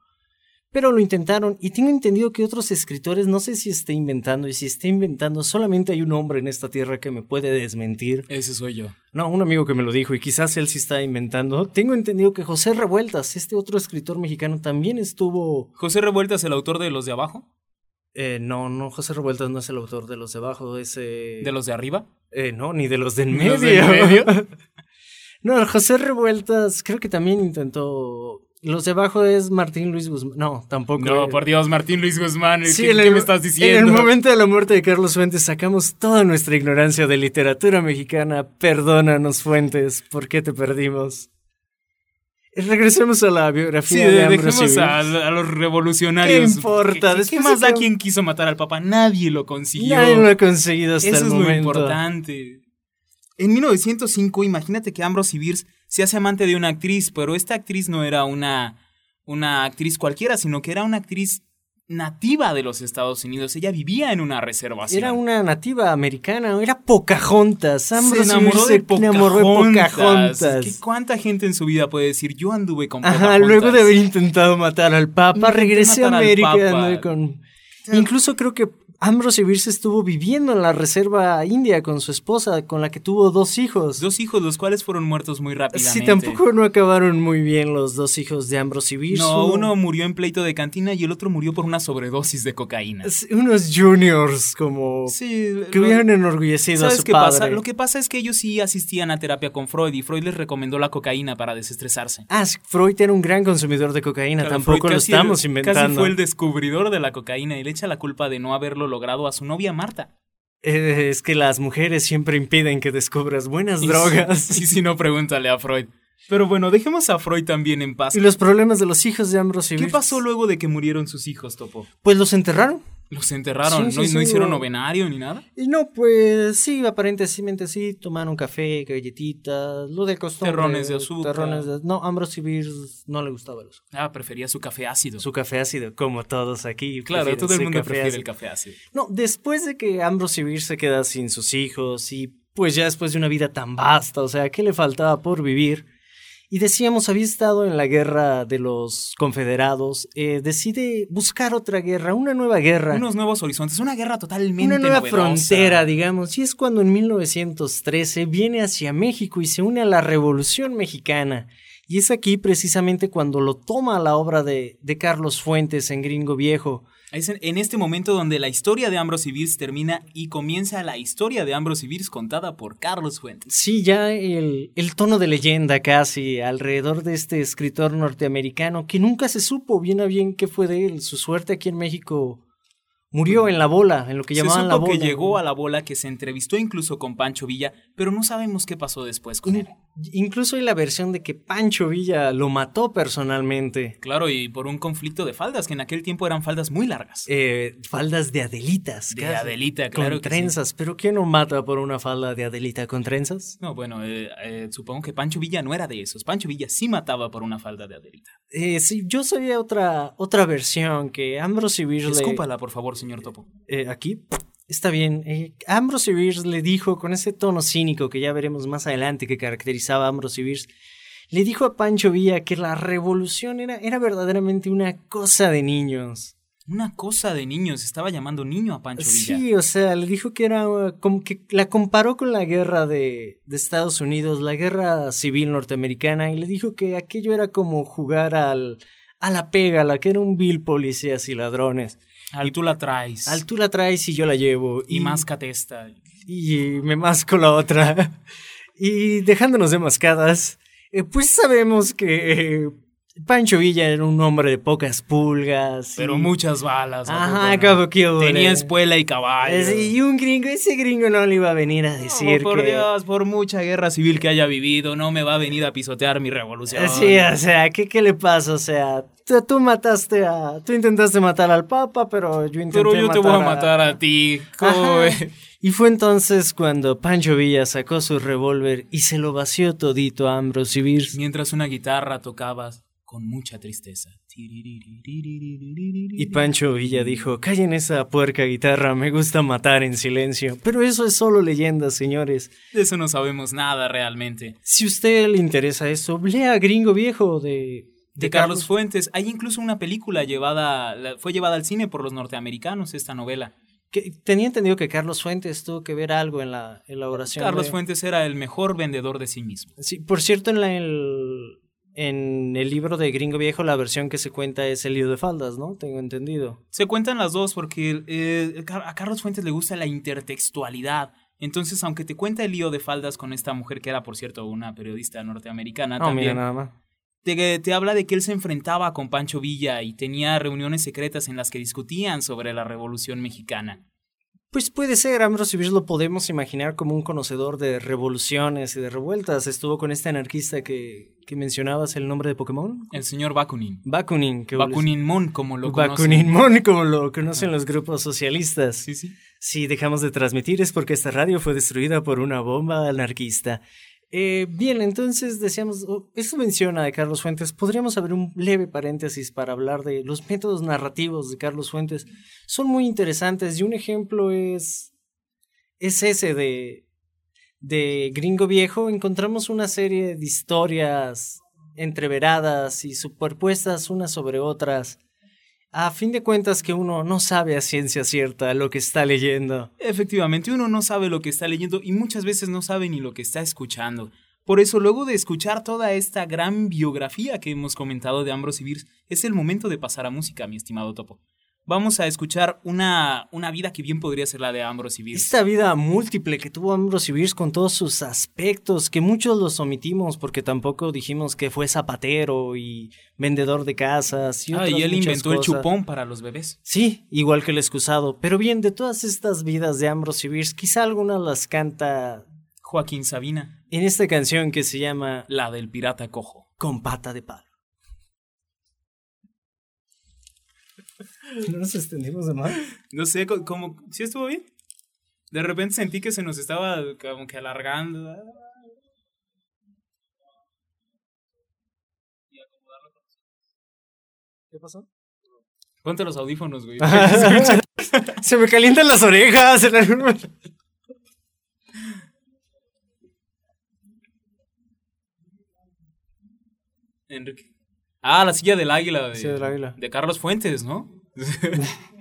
Pero lo intentaron y tengo entendido que otros escritores, no sé si esté inventando y si esté inventando, solamente hay un hombre en esta tierra que me puede desmentir. Ese soy yo. No, un amigo que me lo dijo y quizás él sí está inventando. Tengo entendido que José Revueltas, este otro escritor mexicano, también estuvo... ¿José Revueltas, el autor de Los de Abajo? Eh, no, no, José Revueltas no es el autor de los de abajo, es... eh, ¿De los de arriba? eh, no, ni de los de en ¿Ni medio. los de en medio? no, José Revueltas creo que también intentó... Los de abajo es Martín Luis Guzmán. No, tampoco. No, es. por Dios, Martín Luis Guzmán. ¿Qué, en qué el- me estás diciendo? En el momento de la muerte de Carlos Fuentes sacamos toda nuestra ignorancia de literatura mexicana. Perdónanos, Fuentes, ¿por qué te perdimos? Regresemos a la biografía de- de Ambrose dejemos a, a los revolucionarios. ¿Qué importa? ¿Qué, qué- más da que- quien quiso matar al Papa? Nadie lo consiguió. Nadie lo ha conseguido hasta Eso el es momento. lo importante. En 1905, imagínate que Ambrose Bierce se hace amante de una actriz, pero esta actriz no era una, una actriz cualquiera, sino que era una actriz nativa de los Estados Unidos. Ella vivía en una reservación. Era una nativa americana, era Pocahontas. se Ambrose enamoró de se enamoró de Pocahontas. Pocahontas. ¿Qué- ¿Cuánta gente en su vida puede decir yo anduve con Ajá, Pocahontas? luego de haber intentado matar al Papa, Intenté regresé a América con... Incluso creo que Ambrose Bierce estuvo viviendo en la reserva india con su esposa, con la que tuvo dos hijos. Dos hijos, los cuales fueron muertos muy rápidamente. Sí, tampoco no acabaron muy bien los dos hijos de Ambrose Bierce. No, uno murió en pleito de cantina y el otro murió por una sobredosis de cocaína. Unos juniors como... Sí, Que lo- hubieran enorgullecido a ¿Sabes su qué padre. pasa? Lo que pasa es que ellos sí asistían a terapia con Freud y Freud les recomendó la cocaína para desestresarse. Ah, Freud era un gran consumidor de cocaína, Claro, tampoco Freud lo estamos inventando. Casi fue el descubridor de la cocaína y le echa la culpa de no haberlo logrado a su novia Marta. Eh, es que las mujeres siempre impiden que descubras buenas Y drogas. Y si no, pregúntale a Freud. Pero bueno, dejemos a Freud también en paz. Y los problemas de los hijos de Ambrose ¿Qué Bierce. pasó luego de que murieron sus hijos, Topo? Pues los enterraron. ¿Los enterraron? Sí, ¿No, sí, no sí, hicieron novenario ni nada? Y no, pues sí, aparentemente sí, tomaron café, galletitas, lo de costumbre. Terrones de azúcar. terrones de- No, Ambrose Bierce no le gustaba el azúcar. Ah, prefería su café ácido. Su café ácido, como todos aquí. Claro, todo el mundo prefiere ácido. el café ácido. No, después de que Ambrose Bierce se queda sin sus hijos y pues ya después de una vida tan vasta, o sea, ¿qué le faltaba por vivir? Y decíamos, había estado en la guerra de los confederados, eh, decide buscar otra guerra, una nueva guerra. Unos nuevos horizontes, una guerra totalmente Una nueva novedosa. frontera, digamos, y es cuando en 1913 viene hacia México y se une a la Revolución Mexicana. Y es aquí precisamente cuando lo toma la obra de, de Carlos Fuentes en Gringo Viejo. Es en, este momento donde la historia de Ambrose Bierce termina y comienza la historia de Ambrose Bierce contada por Carlos Fuentes. Sí, ya el, el tono de leyenda casi alrededor de este escritor norteamericano que nunca se supo bien a bien qué fue de él. Su suerte aquí en México murió en la bola, en lo que Se llamaban supo la bola. que llegó a la bola, que se entrevistó incluso con Pancho Villa, pero no sabemos qué pasó después con él. Incluso hay la versión de que Pancho Villa lo mató personalmente. Claro, y por un conflicto de faldas, que en aquel tiempo eran faldas muy largas. Eh, faldas de Adelitas. De casi, Adelita, claro Con que sí. trenzas. ¿Pero quién no mata por una falda de Adelita con trenzas? No, bueno, eh, eh, supongo que Pancho Villa no era de esos. Pancho Villa sí mataba por una falda de Adelita. Eh, sí, yo sabía otra, otra versión que Ambrose Bierce le- Escúpala, por favor, señor Topo. aquí. Está bien. Eh, Ambrose Bierce le dijo con ese tono cínico que ya veremos más adelante que caracterizaba a Ambrose Bierce, le dijo a Pancho Villa que la revolución era, era verdaderamente una cosa de niños. Una cosa de niños, estaba llamando niño a Pancho Villa. Sí, o sea, le dijo que era uh, como que la comparó con la guerra de, de Estados Unidos, la guerra civil norteamericana, y le dijo que aquello era como jugar al, a la pega, la que era un vil policías y ladrones. Al tú la traes. Al tú la traes y yo la llevo. y máscate esta. y me masco la otra. Y dejándonos de mascadas, eh, pues sabemos que eh, Pancho Villa era un hombre de pocas pulgas. Pero y- muchas balas. ¿a Ajá, no? como que Tenía espuela y caballo. Y un gringo, ese gringo no le iba a venir a No, decir por que... Dios, por mucha guerra civil que haya vivido, no me va a venir a pisotear mi revolución. Sí, o sea, ¿qué, qué le pasa? O sea, tú, tú mataste a... Tú intentaste matar al papa, pero yo intenté Pero yo te voy a matar a... a ti. Y fue entonces cuando Pancho Villa sacó su revólver y se lo vació todito a Ambrose Bierce. Mientras una guitarra tocabas con mucha tristeza. Y Pancho Villa dijo, callen esa puerca guitarra, me gusta matar en silencio. Pero eso es solo leyenda, señores. De eso no sabemos nada realmente. Si a usted le interesa eso, lea Gringo Viejo de... De Carlos Fuentes, hay incluso una película llevada, fue llevada al cine por los norteamericanos, esta novela. Que, tenía entendido que Carlos Fuentes tuvo que ver algo en la elaboración. Carlos de- Fuentes era el mejor vendedor de sí mismo. Sí, por cierto, en, la, el, en el libro de Gringo Viejo la versión que se cuenta es el lío de faldas, ¿no? Tengo entendido. Se cuentan las dos porque eh, a Carlos Fuentes le gusta la intertextualidad. Entonces, aunque te cuenta el lío de faldas con esta mujer que era, por cierto, una periodista norteamericana No, mira también, nada más. te, te habla de que él se enfrentaba con Pancho Villa y tenía reuniones secretas en las que discutían sobre la Revolución Mexicana. Pues puede ser, Ambrose lo podemos imaginar como un conocedor de revoluciones y de revueltas. Estuvo con este anarquista que, que mencionabas, el nombre de Pokémon. El señor Bakunin. Bakunin. Que Bakunin Mon, como lo conocen. Bakunin Mon, como lo conocen los grupos socialistas. Sí, sí. Si dejamos de transmitir es porque esta radio fue destruida por una bomba anarquista. Eh, bien, entonces decíamos, oh, esto menciona de Carlos Fuentes, podríamos abrir un leve paréntesis para hablar de los métodos narrativos de Carlos Fuentes. Son muy interesantes y un ejemplo es, es ese de, de Gringo Viejo. Encontramos una serie de historias entreveradas y superpuestas unas sobre otras a fin de cuentas que uno no sabe a ciencia cierta lo que está leyendo. Efectivamente, uno no sabe lo que está leyendo y muchas veces no sabe ni lo que está escuchando. Por eso, luego de escuchar toda esta gran biografía que hemos comentado de Ambrose Bierce, es el momento de pasar a música, mi estimado Topo vamos a escuchar una, una vida que bien podría ser la de Ambrose Bierce. Esta vida múltiple que tuvo Ambrose Bierce con todos sus aspectos, que muchos los omitimos porque tampoco dijimos que fue zapatero y vendedor de casas. Y ah, y él inventó el chupón para los bebés. Sí, igual que el excusado. Pero bien, de todas estas vidas de Ambrose Bierce, quizá alguna las canta... Joaquín Sabina. En esta canción que se llama... La del pirata cojo. Con pata de palo. ¿No nos extendimos de más? No sé, como, ¿sí estuvo bien? De repente sentí que se nos estaba como que alargando. ¿Qué pasó? Ponte los audífonos, güey. se me calientan las orejas. Enrique. Ah, la silla del águila. De, del águila. De Carlos Fuentes, ¿no?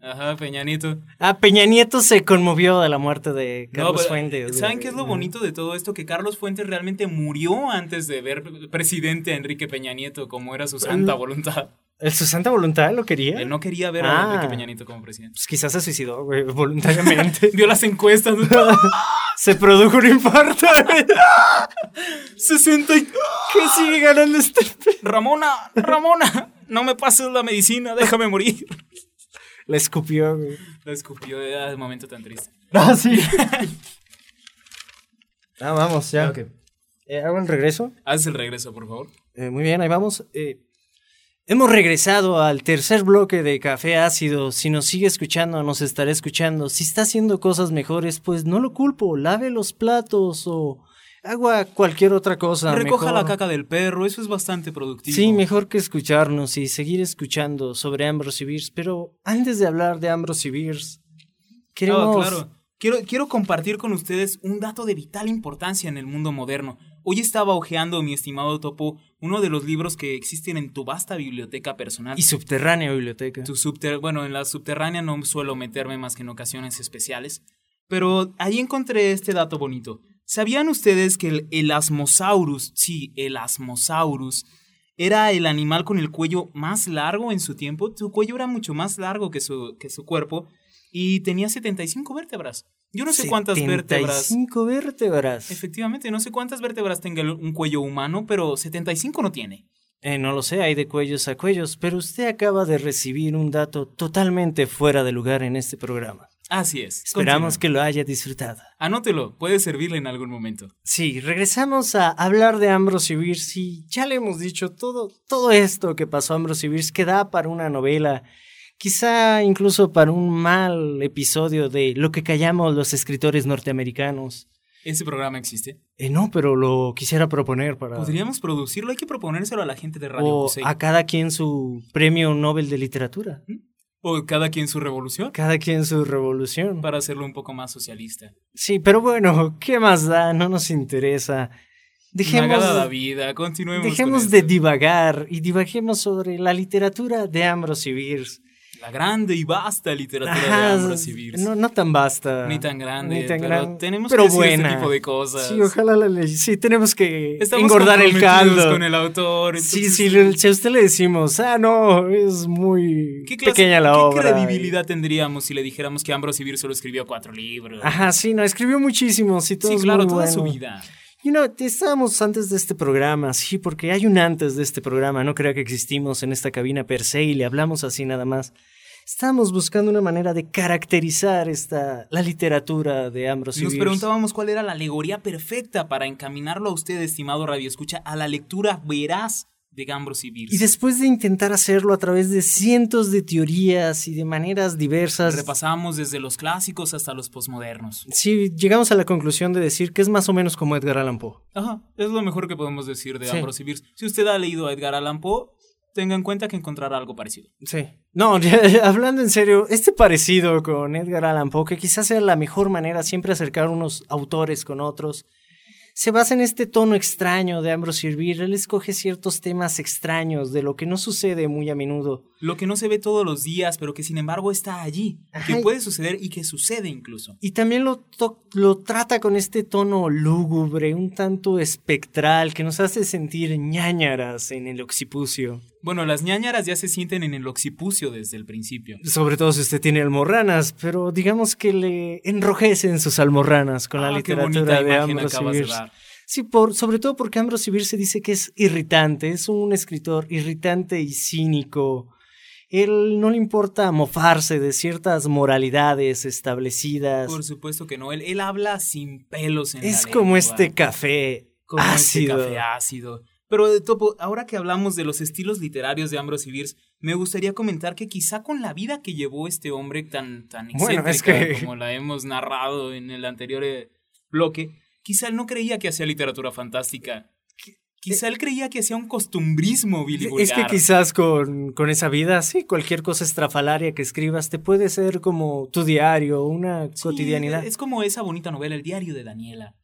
Ajá, Peña Nieto. Ah, Peña Nieto se conmovió de la muerte de Carlos Fuentes. ¿Saben qué es lo bonito de todo esto? Que Carlos Fuentes realmente murió antes de ver presidente a Enrique Peña Nieto, como era su santa voluntad. ¿El su santa voluntad lo quería? Él no quería ver a Enrique ah. Peña Nieto como presidente. Pues quizás se suicidó, güey, voluntariamente. Vio las encuestas. se produjo un infarto. 60 y... ¿Qué sigue ganando este? Ramona, Ramona, no me pases la medicina, déjame morir. La escupió, güey. La escupió, era de momento tan triste. Ah, sí. ah, vamos, ya. Eh, ¿Hago el regreso? Haz el regreso, por favor. Eh, muy bien, ahí vamos. Eh, Hemos regresado al tercer bloque de Café Ácido. Si nos sigue escuchando, nos estará escuchando. Si está haciendo cosas mejores, pues no lo culpo. Lave los platos o haga cualquier otra cosa. Recoja la caca del perro, eso es bastante productivo. Sí, mejor que escucharnos y seguir escuchando sobre Ambrose Bierce. Pero antes de hablar de Ambrose queremos... Oh, claro. Quiero, quiero compartir con ustedes un dato de vital importancia en el mundo moderno. Hoy estaba hojeando, mi estimado Topo, uno de los libros que existen en tu vasta biblioteca personal. Y subterránea biblioteca. Tu subter bueno, en la subterránea no suelo meterme más que en ocasiones especiales. Pero ahí encontré este dato bonito. ¿Sabían ustedes que el Elasmosaurus, sí, el Asmosaurus, era el animal con el cuello más largo en su tiempo? Su cuello era mucho más largo que su, que su cuerpo y tenía 75 vértebras. Yo no sé cuántas vértebras. 75 vértebras. Efectivamente, no sé cuántas vértebras tenga un cuello humano, pero 75 no tiene. Eh, no lo sé, hay de cuellos a cuellos, pero usted acaba de recibir un dato totalmente fuera de lugar en este programa. Así es. Esperamos que lo haya disfrutado. Anótelo, puede servirle en algún momento. Sí, regresamos a hablar de Ambrose Bierce y ya le hemos dicho todo, todo esto que pasó a Ambrose Bierce que da para una novela quizá incluso para un mal episodio de lo que callamos los escritores norteamericanos. ¿Ese programa existe? Eh, no, pero lo quisiera proponer para... Podríamos producirlo, hay que proponérselo a la gente de Radio O a cada quien su premio Nobel de literatura. ¿Mm? O cada quien su revolución. Cada quien su revolución. Para hacerlo un poco más socialista. Sí, pero bueno, ¿qué más da? No nos interesa. Dejemos, la vida, continuemos. Dejemos de divagar y divaguemos sobre la literatura de Ambrose Bierce la grande y vasta literatura de Ambrose Bierce. No, no tan vasta. Ni tan grande. Ni tan pero tenemos que decir este tipo de cosas. Sí, ojalá la ley. Sí, tenemos que engordar el caldo. con el autor. Sí, sí, si a usted le decimos, ah, no, es muy pequeña la obra. ¿Qué credibilidad tendríamos si le dijéramos que Ambrose Bierce solo escribió cuatro libros? Ajá, sí, no, escribió muchísimos y todo. Sí, claro, toda su vida. You know, estábamos antes de este programa, sí, porque hay un antes de este programa, no creo que existimos en esta cabina per se y le hablamos así nada más. Estamos buscando una manera de caracterizar esta, la literatura de Ambrose Nos preguntábamos cuál era la alegoría perfecta para encaminarlo a usted, estimado Radio Escucha, a la lectura veraz de Ambrose y Bierce. Y después de intentar hacerlo a través de cientos de teorías y de maneras diversas, Repasamos desde los clásicos hasta los posmodernos. sí, llegamos a la conclusión de decir que es más o menos como Edgar Allan Poe. Ajá, es lo mejor que podemos decir de Sí. Ambrose y Bierce. Si usted ha leído a Edgar Allan Poe, tenga en cuenta que encontrará algo parecido. Sí. No, ya, hablando en serio, este parecido con Edgar Allan Poe, que quizás sea la mejor manera siempre acercar unos autores con otros, se basa en este tono extraño de Ambrose Bierce. Él escoge ciertos temas extraños de lo que no sucede muy a menudo. Lo que no se ve todos los días, pero que sin embargo está allí, que puede suceder y que sucede incluso. Y también lo, lo trata con este tono lúgubre, un tanto espectral, que nos hace sentir ñáñaras en el occipucio. Bueno, las ñañaras ya se sienten en el occipucio desde el principio. Sobre todo si usted tiene almorranas, pero digamos que le enrojecen sus almorranas con la Ah, literatura de Ambrose. Sí, por, sobre todo porque Ambrose Bierce dice que es irritante, es un escritor irritante y cínico. Él no le importa mofarse de ciertas moralidades establecidas. Por supuesto que no, él, él habla sin pelos en es la como lengua, este café como este ácido. café ácido. Pero de topo, ahora que hablamos de los estilos literarios de Ambrose Bierce, me gustaría comentar que quizá con la vida que llevó este hombre tan, tan Bueno, es excéntrica que- como la hemos narrado en el anterior eh, bloque, quizá él no creía que hacía literatura fantástica. Quizá él creía que hacía un costumbrismo Billy Es que quizás con, con esa vida, sí, cualquier cosa estrafalaria que escribas te puede ser como tu diario, una Sí, cotidianidad. Es como esa bonita novela, El diario de Daniela.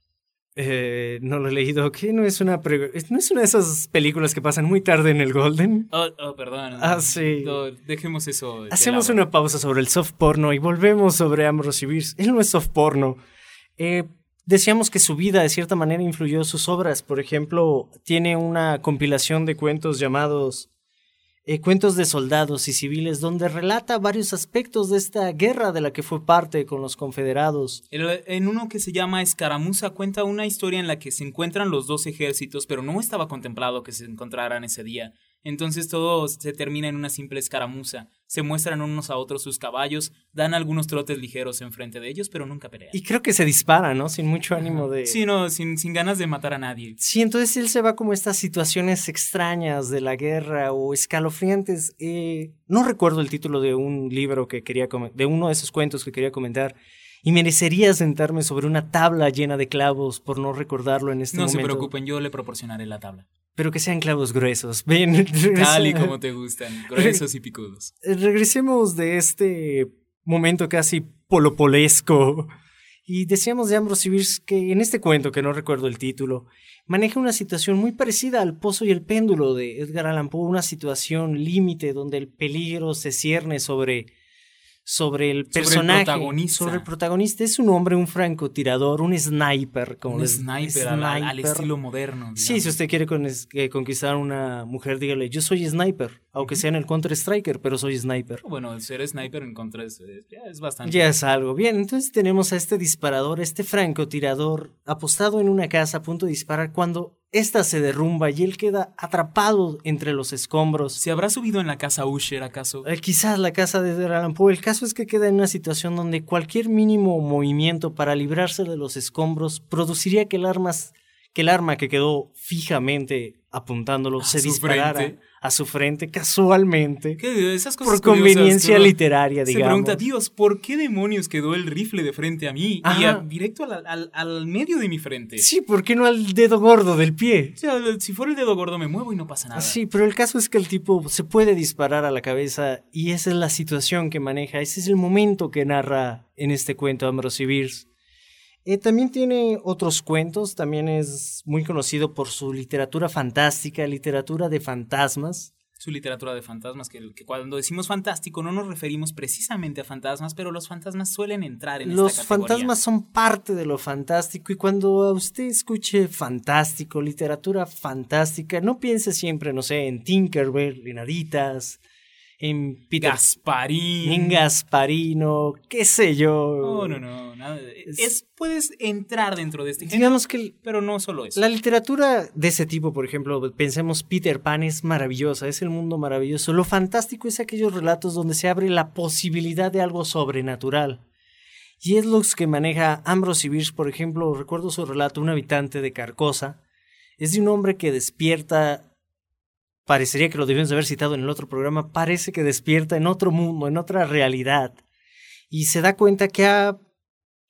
Eh, no lo he leído, ¿qué? No es una pre- no es una de esas películas que pasan muy tarde en el Golden. Oh, oh, perdón. Ah, sí. No, dejemos eso. Hacemos una pausa sobre el soft porno y volvemos sobre Ambrose Bierce. Él no es soft porno. Eh, decíamos que su vida de cierta manera influyó sus obras. Por ejemplo, tiene una compilación de cuentos llamados eh, Cuentos de soldados y civiles, donde relata varios aspectos de esta guerra de la que fue parte con los confederados. En uno que se llama Escaramuza cuenta una historia en la que se encuentran los dos ejércitos, pero no estaba contemplado que se encontraran ese día. Entonces todo se termina en una simple escaramuza. Se muestran unos a otros sus caballos, dan algunos trotes ligeros enfrente de ellos, pero nunca pelean. Y creo que se dispara, ¿no? Sin mucho ánimo de... Sí, no, sin, sin ganas de matar a nadie. Sí, entonces él se va como estas situaciones extrañas de la guerra o escalofriantes. Eh, no recuerdo el título de un libro que quería de uno de esos cuentos que quería comentar. Y merecería sentarme sobre una tabla llena de clavos por no recordarlo en este No se momento. preocupen, yo le proporcionaré la tabla. Pero que sean clavos gruesos. Ven, Tal y como te gustan, gruesos y picudos. regresemos de este momento casi polopolesco. Y decíamos de Ambrose Bierce que en este cuento, que no recuerdo el título, maneja una situación muy parecida al Pozo y el Péndulo de Edgar Allan Poe, una situación límite donde el peligro se cierne sobre, sobre el Sobre el personaje, protagonista. sobre el protagonista. Es un hombre, un francotirador, un sniper. Como Un les- sniper, al- al, al sniper. estilo moderno. Sí, si usted quiere eh, conquistar a una mujer, dígale, yo soy sniper, aunque sea en el Counter-Striker, pero soy sniper. Bueno, ser sniper en contra es, es- ya es bastante. Ya es algo. Bien, entonces tenemos a este disparador, este francotirador, apostado en una casa a punto de disparar cuando ésta se derrumba y él queda atrapado entre los escombros. ¿Se habrá subido en la casa Usher acaso? Eh, quizás la casa de Edgar Allan Poe. El caso es que queda en una situación donde cualquier mínimo movimiento para librarse de los escombros produciría que el, armas, que, el arma que quedó fijamente apuntándolo A se disparara frente. A su frente casualmente ¿Qué? Esas cosas por curiosas conveniencia literaria, Se digamos. pregunta, Dios, ¿por qué demonios quedó el rifle de frente a mí y Ajá. a- directo al, al- al medio de mi frente? Sí, ¿por qué no al dedo gordo del pie? O sea, si fuera el dedo gordo me muevo y no pasa nada. Sí, pero el caso es que el tipo se puede disparar a la cabeza y esa es la situación que maneja, ese es el momento que narra en este cuento Ambrose Bierce. Eh, también tiene otros cuentos, también es muy conocido por su literatura fantástica, literatura de fantasmas. Su literatura de fantasmas, que, que cuando decimos fantástico no nos referimos precisamente a fantasmas, pero los fantasmas suelen entrar en Los categoría. fantasmas son parte de lo fantástico y cuando usted escuche fantástico, literatura fantástica, no piense siempre, no sé, en Tinkerbell, en en Peter Gasparín. en Gasparino, qué sé yo. No, no, no. nada de- es, puedes entrar dentro de este género, Digamos que el- pero no solo eso. la literatura de ese tipo, por ejemplo, pensemos Peter Pan es maravillosa, es el mundo maravilloso. Lo fantástico es aquellos relatos donde se abre la posibilidad de algo sobrenatural. Y es lo que maneja Ambrose Bierce, por ejemplo, recuerdo su relato, un habitante de Carcosa, es de un hombre que despierta, parecería que lo debíamos haber citado en el otro programa, parece que despierta en otro mundo, en otra realidad, y se da cuenta que ha,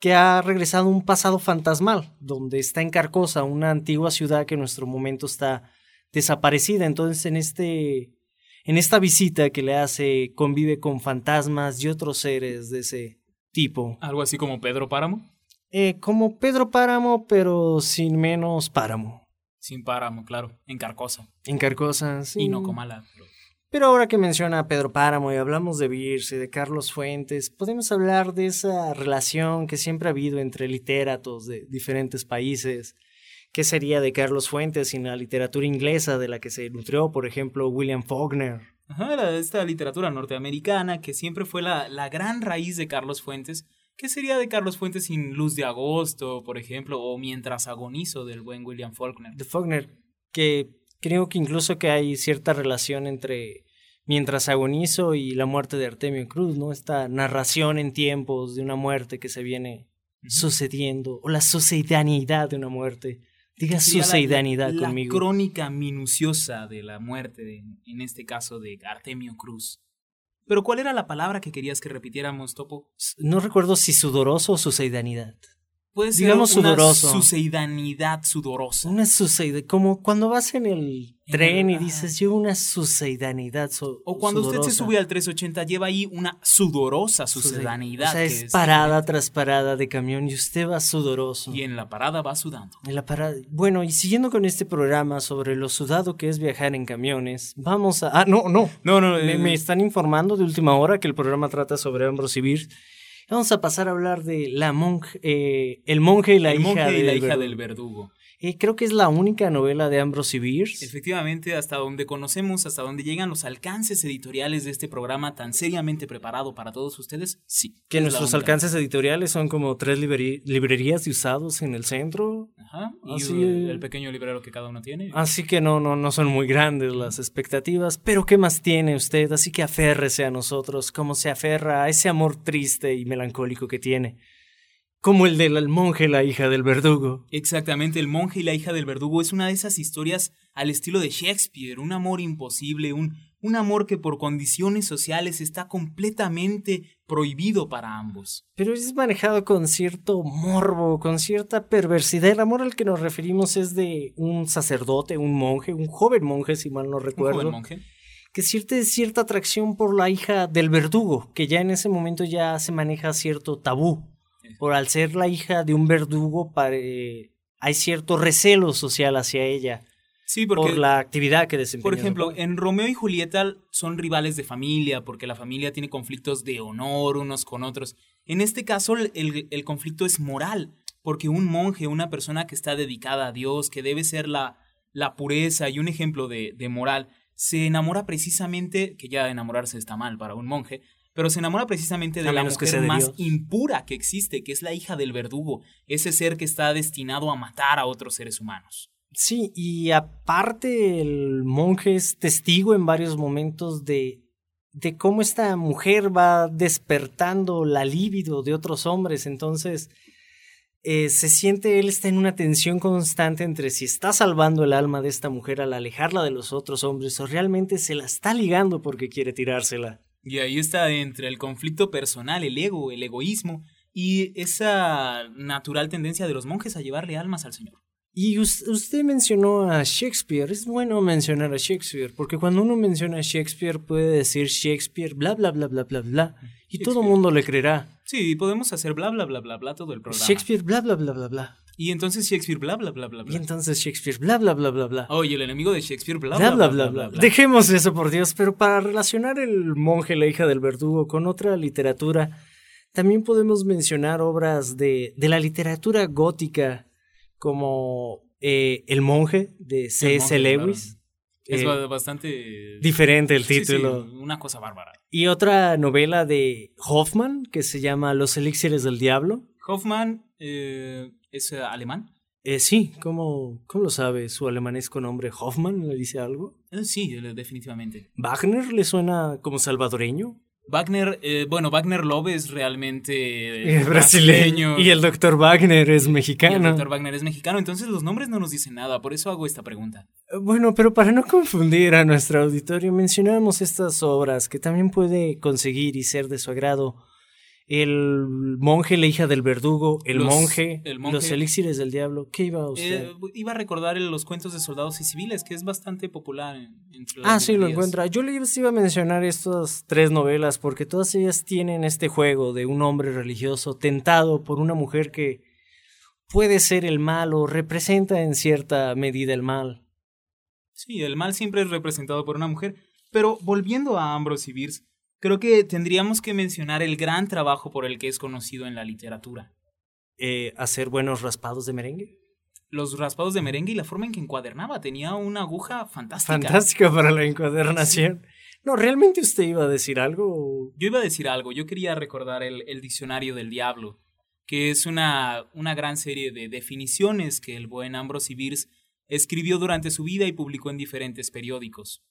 que ha regresado a un pasado fantasmal, donde está en Carcosa, una antigua ciudad que en nuestro momento está desaparecida. Entonces, en este... En esta visita que le hace, convive con fantasmas y otros seres de ese tipo. Algo así como Pedro Páramo. Eh, como Pedro Páramo, pero sin menos páramo. Sin Páramo, claro. En Carcosa. En Carcosa, sí. Y no Comala. pero- Pero ahora que menciona a Pedro Páramo y hablamos de Birce, de Carlos Fuentes, podemos hablar de esa relación que siempre ha habido entre literatos de diferentes países. ¿Qué sería de Carlos Fuentes sin la literatura inglesa de la que se nutrió, por ejemplo, William Faulkner? Ajá, esta literatura norteamericana que siempre fue la, la gran raíz de Carlos Fuentes. ¿Qué sería de Carlos Fuentes sin Luz de Agosto, por ejemplo, o Mientras agonizo del buen William Faulkner? De Faulkner, que creo que incluso que hay cierta relación entre Mientras agonizo y la muerte de Artemio Cruz, ¿no? Esta narración en tiempos de una muerte que se viene sucediendo, o la sucedianidad de una muerte. Diga la- sucedianidad la, conmigo. crónica minuciosa de la muerte, de- en este caso de Artemio Cruz. Pero ¿cuál era la palabra que querías que repitiéramos, Topo? No recuerdo si sudoroso o sucedianidad. Puede ser Digamos una sudoroso. suceidanidad sudorosa. Una suced como cuando vas en el En tren el- y dices, yo una sucedianidad su- O cuando usted se sudorosa". sube al 380, lleva ahí una sudorosa sucedanidad. O sea, que es parada tras parada de camión y usted va sudoroso. Y en la parada va sudando. En la parada- Bueno, y siguiendo con este programa sobre lo sudado que es viajar en camiones, vamos a... Ah, no, no. No, no, Me, me están informando de última hora que el programa trata sobre Ambrose Bierce. Vamos a pasar a hablar de la monje, eh, el monje y la el hija, monje y del la hija del verdugo. Eh, creo que es la única novela de Ambrose Bierce. Efectivamente, hasta donde conocemos, hasta donde llegan los alcances editoriales de este programa tan seriamente preparado para todos ustedes, sí. Que nuestros alcances editoriales son como tres librerí- librerías de usados en el centro. Ajá. Y Así el pequeño librero que cada uno tiene. Así que no, no, no son muy grandes las expectativas. Pero ¿qué más tiene usted? Así que aférrese a nosotros, como se aferra a ese amor triste y melancólico que tiene. Como el del monje, la hija del verdugo. Exactamente, El monje y la hija del verdugo es una de esas historias al estilo de Shakespeare, un amor imposible, un, un amor que por condiciones sociales está completamente prohibido para ambos. Pero es manejado con cierto morbo, con cierta perversidad. El amor al que nos referimos es de un sacerdote, un monje, un joven monje, si mal no Un recuerdo. joven monje. que siente cierta atracción por la hija del verdugo, que ya en ese momento ya se maneja cierto tabú. Por al ser la hija de un verdugo, pare- hay cierto recelo social hacia ella Sí, porque por la actividad que desempeña. Por ejemplo, en Romeo y Julieta son rivales de familia, porque la familia tiene conflictos de honor unos con otros. En este caso, el, el- el conflicto es moral, porque un monje, una persona que está dedicada a Dios, que debe ser la, la pureza y un ejemplo de, de moral, se enamora precisamente, que ya enamorarse está mal para un monje, pero se enamora precisamente de A la que mujer más Dios. impura que existe, que es la hija del verdugo, ese ser que está destinado a matar a otros seres humanos. Sí, y aparte el monje es testigo en varios momentos de, de cómo esta mujer va despertando la libido de otros hombres. Entonces, eh, se siente, él está en una tensión constante entre si está salvando el alma de esta mujer al alejarla de los otros hombres o realmente se la está ligando porque quiere tirársela. Y ahí está entre el conflicto personal, el ego, el egoísmo y esa natural tendencia de los monjes a llevarle almas al Señor. Y us- usted mencionó a Shakespeare. Es bueno mencionar a Shakespeare, porque cuando uno menciona a Shakespeare puede decir Shakespeare, bla, bla, bla, bla, bla, bla, y todo el mundo le creerá. Sí, podemos hacer bla bla bla bla bla todo el programa. Shakespeare, bla, bla, bla, bla, bla. Y entonces Shakespeare bla bla bla bla Y bla. entonces Shakespeare, bla, bla, bla, bla, bla. Oye, el enemigo de Shakespeare bla Bla, bla, bla, bla. Dejemos eso, por Dios. Pero para relacionar el monje, la hija del verdugo, con otra literatura, también podemos mencionar obras de, de la literatura gótica, como eh, El monje de C.S. Lewis. Es Eh, ba- bastante... diferente el Sí, sí, título. una cosa bárbara. Y otra novela de Hoffman que se llama Los elixires del diablo. Hoffman eh, es eh, alemán. Eh, sí, ¿cómo, ¿cómo lo sabe? ¿Su alemanesco nombre Hoffman le dice algo? Eh, sí, eh, definitivamente. ¿Wagner le suena como salvadoreño? Wagner, eh, bueno, Wagner Love es realmente Eh, brasileño. Y el doctor Wagner es Y el mexicano. doctor Wagner es mexicano, entonces los nombres no nos dicen nada, por eso hago esta pregunta. Bueno, pero para no confundir a nuestro auditorio, mencionamos estas obras que también puede conseguir y ser de su agrado. El monje, la hija del verdugo, el, Los- monje, el monje- los elixires del diablo. ¿Qué iba usted? Eh, iba a recordar los cuentos de soldados y civiles, que es bastante popular en- entre Ah, sí, lo encuentra. Yo les iba a mencionar estas tres novelas porque todas ellas tienen este juego de un hombre religioso tentado por una mujer que puede ser el mal o representa en cierta medida el mal. Sí, el mal siempre es representado por una mujer. Pero volviendo a Ambrose y Bierce, creo que tendríamos que mencionar el gran trabajo por el que es conocido en la literatura. Eh, hacer buenos raspados de merengue. Los raspados de merengue y la forma en que encuadernaba. Tenía una aguja fantástica. Fantástica para la encuadernación. No, ¿realmente usted iba a decir algo? Yo iba a decir algo. Yo quería recordar el, el Diccionario del Diablo, que es una, una gran serie de definiciones que el buen Ambrose Bierce escribió durante su vida y publicó en diferentes periódicos.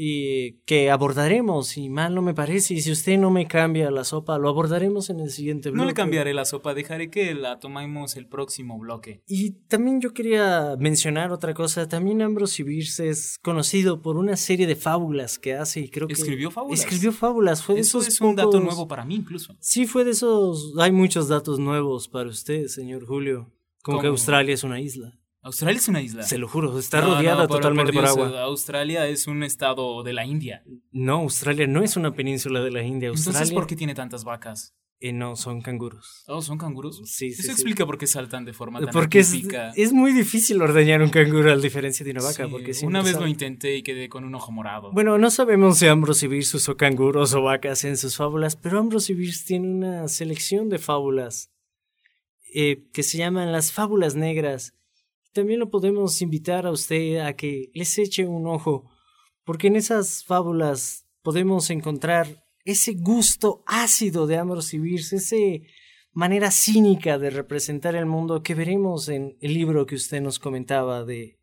Y que abordaremos, y mal no me parece, y si usted no me cambia la sopa, lo abordaremos en el siguiente bloque. No le cambiaré la sopa, dejaré que la tomemos el próximo bloque. Y también yo quería mencionar otra cosa. También Ambrose Bierce es conocido por una serie de fábulas que hace y creo que... ¿Escribió fábulas? Escribió fábulas. Fue de Eso esos es un dato pocos- nuevo para mí incluso. Sí, fue de esos... Hay muchos datos nuevos para usted, señor Julio. Como que ¿Cómo? Australia es una isla. Australia es una isla. Se lo juro, está No, rodeada no, por- totalmente por, Dios, agua. Australia es un estado de la India. No, Australia no es una península de la India. Australia... Entonces, ¿por qué tiene tantas vacas? Eh, no, son canguros. Oh, ¿son canguros? Sí, sí, Eso sí. explica por qué saltan de forma tan Porque es, muy difícil ordeñar un canguro a diferencia de una vaca. Sí, porque una vez sal- lo intenté y quedé con un ojo morado. Bueno, no sabemos si Ambrose Bierce usó canguros o vacas en sus fábulas, pero Ambrose Bierce tiene una selección de fábulas eh, que se llaman las fábulas negras. También lo podemos invitar a usted a que les eche un ojo, porque en esas fábulas podemos encontrar ese gusto ácido de Ambrose Bierce, esa manera cínica de representar el mundo que veremos en el libro que usted nos comentaba de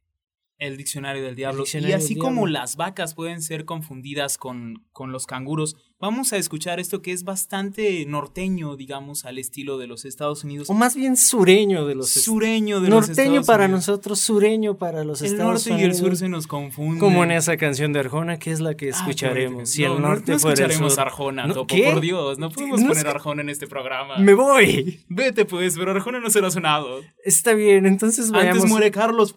El diccionario del diablo. diccionario y así diablo. como las vacas pueden ser confundidas con, con los canguros, vamos a escuchar esto que es bastante norteño, digamos, al estilo de los Estados Unidos. o más bien sureño de los est- sureño de los norteño Estados para Unidos. nosotros, sureño para los El Estados norte y Unidos. el sur se nos confunden. Como en esa canción de Arjona, que es la que Ah, escucharemos. si el No, no- norte no fuera el escucharemos sur. Arjona, No, Topo, ¿qué? por Dios. No podemos poner Arjona en este programa. Me voy. Vete pues, pero Arjona no será sonado. Está bien, entonces vayamos. Antes muere Carlos.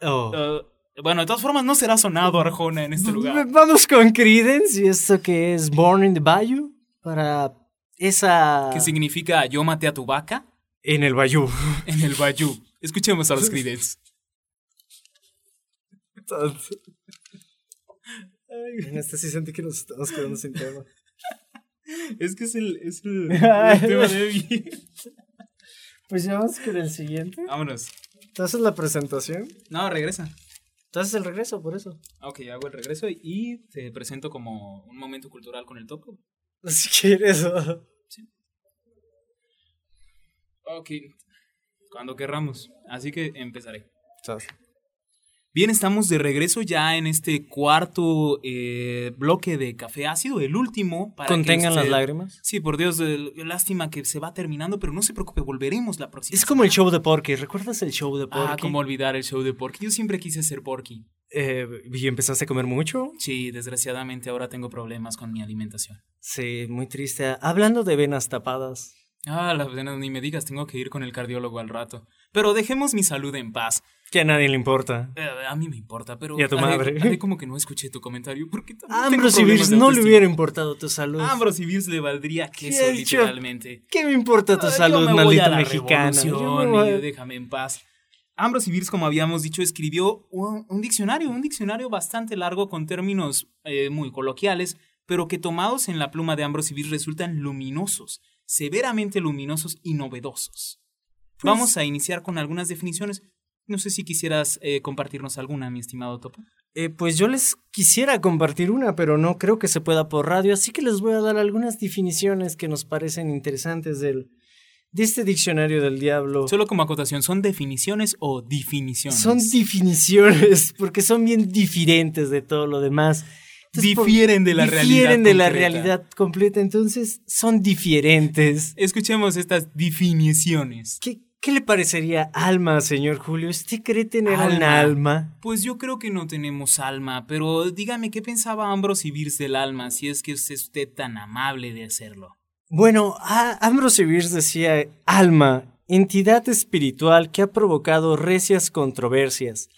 Oh. Uh, bueno, de todas formas no será sonado Arjona en este lugar. Vamos con Credence y esto que es Born in the Bayou para esa ¿Qué significa yo maté a tu vaca? en el Bayou. En el Bayou. Escuchemos a los Creedence. En esta sí sentí que nos estamos quedando sin tema. Es que es el, es el, Ay, el tema de hoy. Pues ya vamos con el siguiente. Vámonos. ¿Tú haces la presentación? No, regresa. ¿Tú haces el regreso por eso? Ok, hago el regreso y te presento como un momento cultural con el topo. Si quieres. oh. Ok, cuando querramos. Así que empezaré. Chao. Bien, estamos de regreso ya en este cuarto eh, bloque de café ácido, el último. Para que Contengan las lágrimas. Sí, por Dios, eh, lástima que se va terminando, pero no se preocupe, volveremos la próxima. Es como el show de Porky. ¿Recuerdas el show de Porky? Ah, cómo olvidar el show de Porky. Yo siempre quise ser Porky. Eh, ¿Y empezaste a comer mucho? Sí, desgraciadamente ahora tengo problemas con mi alimentación. Sí, muy triste. Hablando de venas tapadas. Ah, la verdad, ni me digas, tengo que ir con el cardiólogo al rato. Pero dejemos mi salud en paz. Que a nadie le importa. Eh, a mí me importa, pero. Y a tu haré- madre. haré como que no escuché tu comentario. Porque también A Ambrose Bierce no le hubiera importado tu salud. A Ambrose Bierce le valdría queso, dicho? literalmente. ¿Qué me importa tu Ah, yo salud, me voy maldito a la mexicano? Yo me voy- y déjame en paz. Ambrose Bierce, como habíamos dicho, escribió un, un diccionario, un diccionario bastante largo con términos eh, muy coloquiales, pero que tomados en la pluma de Ambrose Bierce resultan luminosos, severamente luminosos y novedosos. Pues- Vamos a iniciar con algunas definiciones. No sé si quisieras eh, compartirnos alguna, mi estimado Topo. Eh, pues yo les quisiera compartir una, pero no creo que se pueda por radio, así que les voy a dar algunas definiciones que nos parecen interesantes del, de este diccionario del diablo. Solo como acotación, ¿son definiciones o definiciones? Son definiciones, porque son bien diferentes de todo lo demás. Entonces, difieren de la difieren realidad. de la realidad completa, entonces son diferentes. Escuchemos estas definiciones. ¿Qué, qué le parecería alma, señor Julio? ¿Usted cree tener Alma. un alma? Pues yo creo que no tenemos alma, pero dígame qué pensaba Ambrose Bierce del alma, si es que es usted tan amable de hacerlo. Bueno, Ambrose Bierce decía alma, entidad espiritual que ha provocado recias controversias.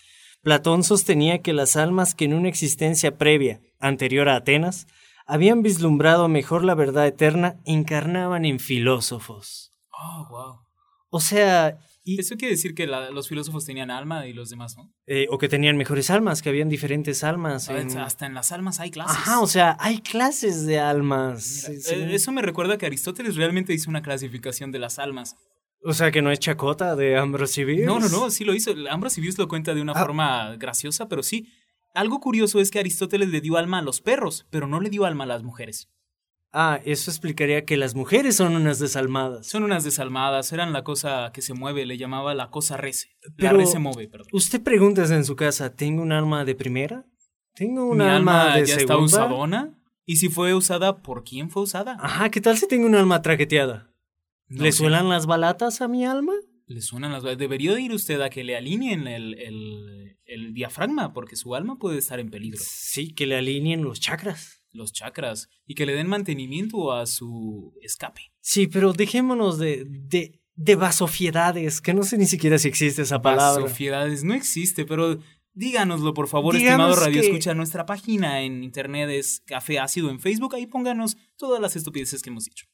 Platón sostenía que las almas que en una existencia previa, anterior a Atenas, habían vislumbrado mejor la verdad eterna, encarnaban en filósofos. Oh, wow. O sea, y- Eso quiere decir que la- los filósofos tenían alma y los demás no. eh, o que tenían mejores almas, que habían diferentes almas. en- Hasta en las almas hay clases. Ajá, o sea, hay clases de almas. Mira, Sí, sí. eh, Eso me recuerda que Aristóteles realmente hizo una clasificación de las almas. O sea, que no es chacota de Ambrose Bierce. No, no, no, sí lo hizo. Ambrose Bierce lo cuenta de una Ah. forma graciosa, pero sí. Algo curioso es que Aristóteles le dio alma a los perros, pero no le dio alma a las mujeres. Ah, eso explicaría que las mujeres son unas desalmadas. Son unas desalmadas, eran la cosa que se mueve, le llamaba la cosa rece. La Pero- re se mueve, perdón. Usted pregunta en su casa, ¿tengo un alma de primera? ¿Tengo un Mi alma, alma de ya segunda? está usadona. ¿Y si fue usada, por quién fue usada? Ajá, ¿qué tal si tengo un alma traqueteada? No ¿Le sé. suenan las balatas a mi alma? Le suenan las Debería ir usted a que le alineen el, el- el diafragma, porque su alma puede estar en peligro. Sí, que le alineen los chakras. Los chakras. Y que le den mantenimiento a su escape. Sí, pero dejémonos de, de, de vasofiedades, que no sé ni siquiera si existe esa palabra. Sociedades no existe, pero díganoslo, por favor, Digamos estimado Radio que- Escucha. Nuestra página en internet es Café Ácido en Facebook. Ahí pónganos todas las estupideces que hemos dicho.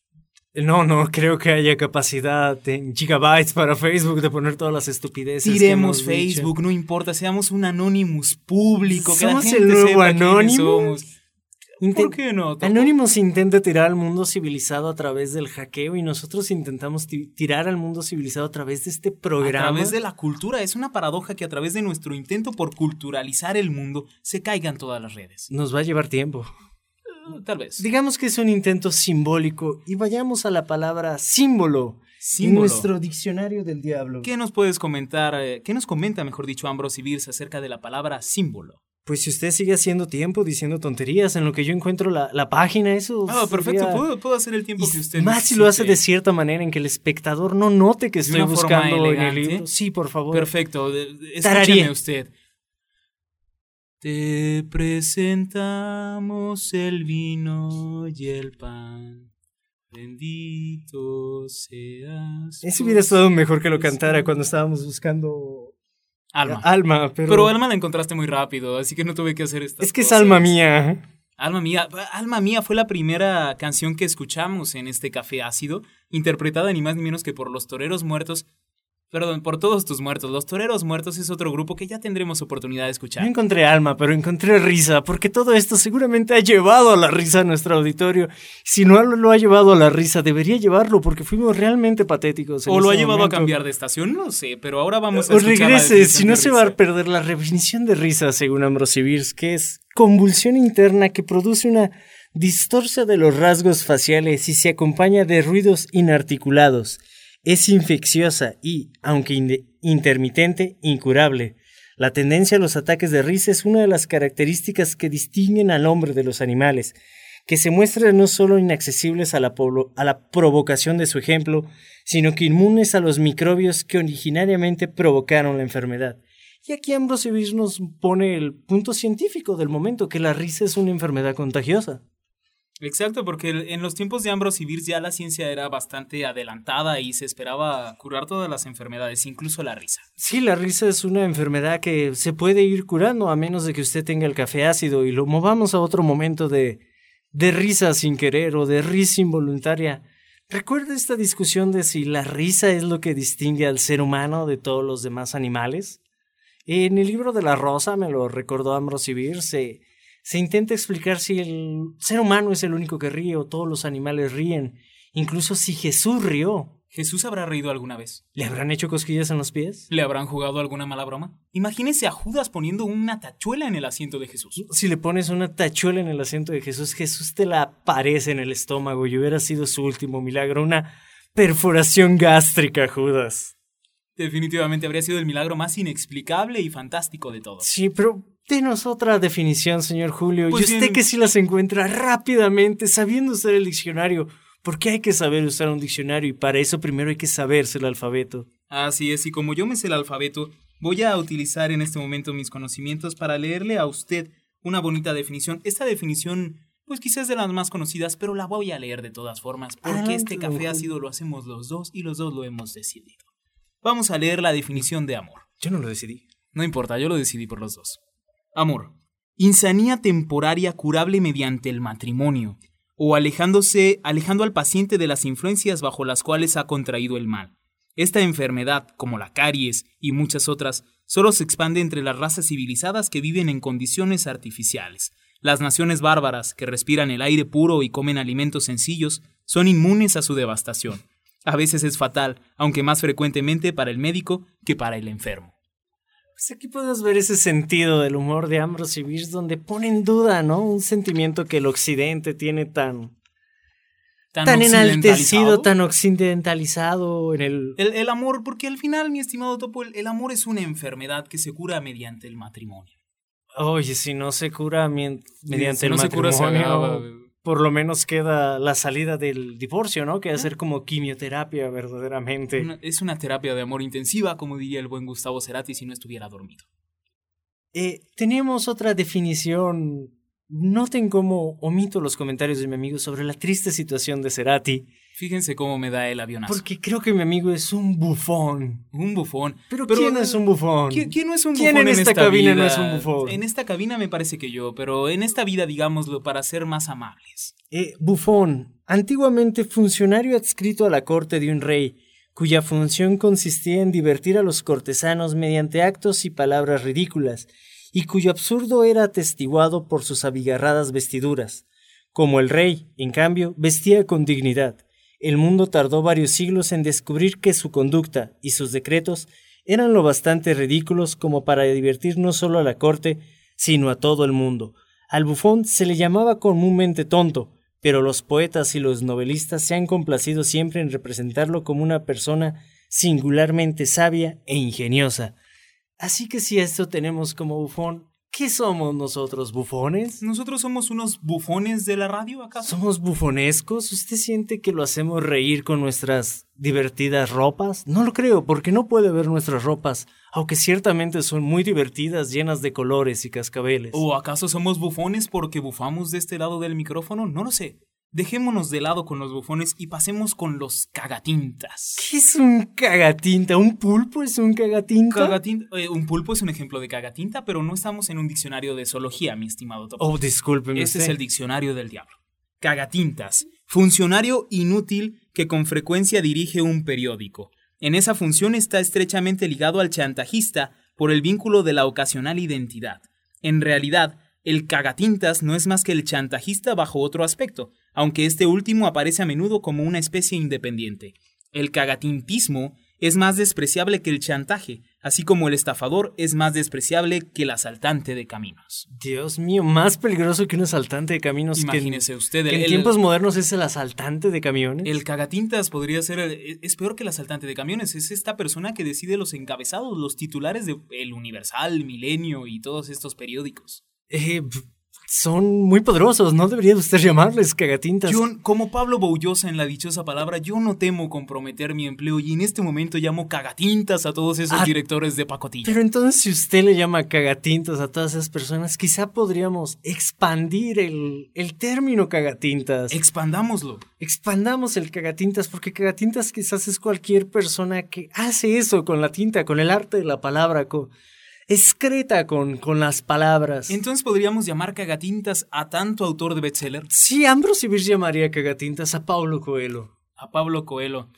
No, no, creo que haya capacidad en gigabytes para Facebook de poner todas las estupideces. que Tiremos dicho. Facebook, no importa, seamos un Anonymous público. Que la ¿Somos gente el nuevo Anonymous? somos. Inten- ¿Por qué no? Anonymous intenta tirar al mundo civilizado a través del hackeo y nosotros intentamos ti- tirar al mundo civilizado a través de este A programa. través de la cultura. Es una paradoja que a través de nuestro intento por culturalizar el mundo se caigan todas las redes. Nos va a llevar tiempo. Eh, Tal vez. Digamos que es un intento simbólico y vayamos a la palabra símbolo, en Símbolo. nuestro diccionario del diablo. ¿Qué nos puedes comentar? eh, ¿Qué nos comenta, mejor dicho, Ambrose Bierce acerca de la palabra símbolo? Pues si usted sigue haciendo tiempo diciendo tonterías en lo que yo encuentro la, la página, eso. Ah, perfecto. sería- Puedo, puedo hacer el tiempo Y que usted más si lo hace de cierta manera en que el espectador no note que estoy buscando en el libro. Sí, por favor. Perfecto. Escúcheme usted. Te presentamos el vino y el pan. Bendito seas. Ese tú. hubiera estado mejor que lo cantara cuando estábamos buscando Alma. alma, pero, Pero Alma la encontraste muy rápido, así que no tuve que hacer esto. es que es alma mía. Alma mía, Alma mía fue la primera canción que escuchamos en este café ácido, interpretada ni más ni menos que por los toreros muertos. Perdón, por todos tus muertos. Los toreros muertos es otro grupo que ya tendremos oportunidad de No escuchar. encontré alma, pero encontré risa, porque todo esto seguramente ha llevado a la risa a nuestro auditorio. Si no lo ha llevado a la risa, debería llevarlo, porque fuimos realmente patéticos. en O lo ha llevado momento. a cambiar de estación, no sé, pero ahora vamos a O escuchar la regrese, si no se va a perder la definición de risa, según Ambrose Bierce, que es convulsión interna que produce una distorsia de los rasgos faciales y se acompaña de ruidos inarticulados. Es infecciosa y, aunque intermitente, incurable. La tendencia a los ataques de risa es una de las características que distinguen al hombre de los animales, que se muestran no solo inaccesibles a la, provocación de su ejemplo, sino que inmunes a los microbios que originariamente provocaron la enfermedad. Y aquí Ambrose nos pone el punto científico del momento, que la risa es una enfermedad contagiosa. Exacto, porque en los tiempos de Ambrose y Bierce ya la ciencia era bastante adelantada y se esperaba curar todas las enfermedades, incluso la risa. Sí, la risa es una enfermedad que se puede ir curando a menos de que usted tenga el café ácido y lo movamos a otro momento de, de risa sin querer o de risa involuntaria. ¿Recuerda esta discusión de si la risa es lo que distingue al ser humano de todos los demás animales? En el libro de la rosa, me lo recordó Ambrose Bierce, se, intenta explicar si el ser humano es el único que ríe o todos los animales ríen. Incluso si Jesús rió. ¿Jesús habrá reído alguna vez? ¿Le habrán hecho cosquillas en los pies? ¿Le habrán jugado alguna mala broma? Imagínese a Judas poniendo una tachuela en el asiento de Jesús. Si le pones una tachuela en el asiento de Jesús, Jesús te la aparece en el estómago y hubiera sido su último milagro, una perforación gástrica, Judas. Definitivamente habría sido el milagro más inexplicable y fantástico de todos. Sí, pero denos otra definición, señor Julio. Pues y usted bien. que sí las encuentra rápidamente, sabiendo usar el diccionario. Porque hay que saber usar un diccionario y para eso primero hay que saberse el alfabeto. Así es, y como yo me sé el alfabeto, voy a utilizar en este momento mis conocimientos para leerle a usted una bonita definición. Esta definición, pues quizás de las más conocidas, pero la voy a leer de todas formas, porque este café ácido lo hacemos los dos y los dos lo hemos decidido. Vamos a leer la definición de amor. Yo no lo decidí. No importa, yo lo decidí por los dos. Amor. Insanía temporaria curable mediante el matrimonio, o alejándose, alejando al paciente de las influencias bajo las cuales ha contraído el mal. Esta enfermedad, como la caries y muchas otras, solo se expande entre las razas civilizadas que viven en condiciones artificiales. Las naciones bárbaras, que respiran el aire puro y comen alimentos sencillos, son inmunes a su devastación. A veces es fatal, aunque más frecuentemente para el médico que para el enfermo. Pues aquí puedes ver ese sentido del humor de Ambrose y Bierce donde pone en duda, ¿no? Un sentimiento que el occidente tiene tan, tan enaltecido, tan occidentalizado en el... El, el amor, porque al final, mi estimado Topo, el, el amor es una enfermedad que se cura mediante el matrimonio. Oye, si no se cura mediante si el no se cura, se matrimonio, agrava. Por lo menos queda la salida del divorcio, ¿no? Que hacer como quimioterapia verdaderamente. Una- es una terapia de amor intensiva, como diría el buen Gustavo Cerati si no estuviera dormido. Eh, tenemos otra definición. Noten cómo omito los comentarios de mi amigo sobre la triste situación de Cerati, Fíjense cómo me da el avionazo. porque creo que mi amigo es un bufón. Un bufón. Pero, ¿quién es un bufón? ¿Quién, quién no es un ¿Quién bufón en esta cabina no es un bufón? En esta cabina me parece que yo, pero en esta vida, digámoslo, para ser más amables. Eh, bufón, antiguamente funcionario adscrito a la corte de un rey, cuya función consistía en divertir a los cortesanos mediante actos y palabras ridículas, y cuyo absurdo era atestiguado por sus abigarradas vestiduras. Como el rey, en cambio, vestía con dignidad. El mundo tardó varios siglos en descubrir que su conducta y sus decretos eran lo bastante ridículos como para divertir no solo a la corte, sino a todo el mundo. Al bufón se le llamaba comúnmente tonto, pero los poetas y los novelistas se han complacido siempre en representarlo como una persona singularmente sabia e ingeniosa. Así que si esto tenemos como bufón, ¿qué somos nosotros, bufones? ¿Nosotros somos unos bufones de la radio, acaso? ¿Somos bufonescos? ¿Usted siente que lo hacemos reír con nuestras divertidas ropas? No lo creo, porque no puede ver nuestras ropas, aunque ciertamente son muy divertidas, llenas de colores y cascabeles. ¿O acaso somos bufones porque bufamos de este lado del micrófono? No lo sé. Dejémonos de lado con los bufones y pasemos con los cagatintas. ¿Qué es un cagatinta? ¿Un pulpo es un cagatinta? Cagatin- eh, un pulpo es un ejemplo de cagatinta, pero no estamos en un diccionario de zoología, mi estimado Topo. Oh, discúlpeme Este es el diccionario del diablo. Cagatintas. Funcionario inútil que con frecuencia dirige un periódico. En esa función está estrechamente ligado al chantajista por el vínculo de la ocasional identidad. En realidad, el cagatintas no es más que el chantajista bajo otro aspecto, aunque este último aparece a menudo como una especie independiente. El cagatintismo es más despreciable que el chantaje, así como el estafador es más despreciable que el asaltante de caminos. Dios mío, más peligroso que un asaltante de caminos que Imagínese usted, que el, en el- tiempos modernos es el asaltante de camiones. el cagatintas podría ser, el- es peor que el asaltante de camiones, es esta persona que decide los encabezados, los titulares de El Universal, Milenio y todos estos periódicos. Eh, son muy poderosos, ¿no debería usted llamarles cagatintas? Yo, como Pablo Boullosa en la dichosa palabra, yo no temo comprometer mi empleo y en este momento llamo cagatintas a todos esos Ah, directores de pacotilla. Pero entonces si usted le llama cagatintas a todas esas personas, quizá podríamos expandir el, el término cagatintas. Expandámoslo. Expandamos el cagatintas porque cagatintas quizás es cualquier persona que hace eso con la tinta, con el arte de la palabra, con, excreta con, con las palabras. Entonces podríamos llamar cagatintas a tanto autor de bestseller, Sí, Ambrose Bierce llamaría cagatintas a Paulo Coelho. a Pablo Coelho.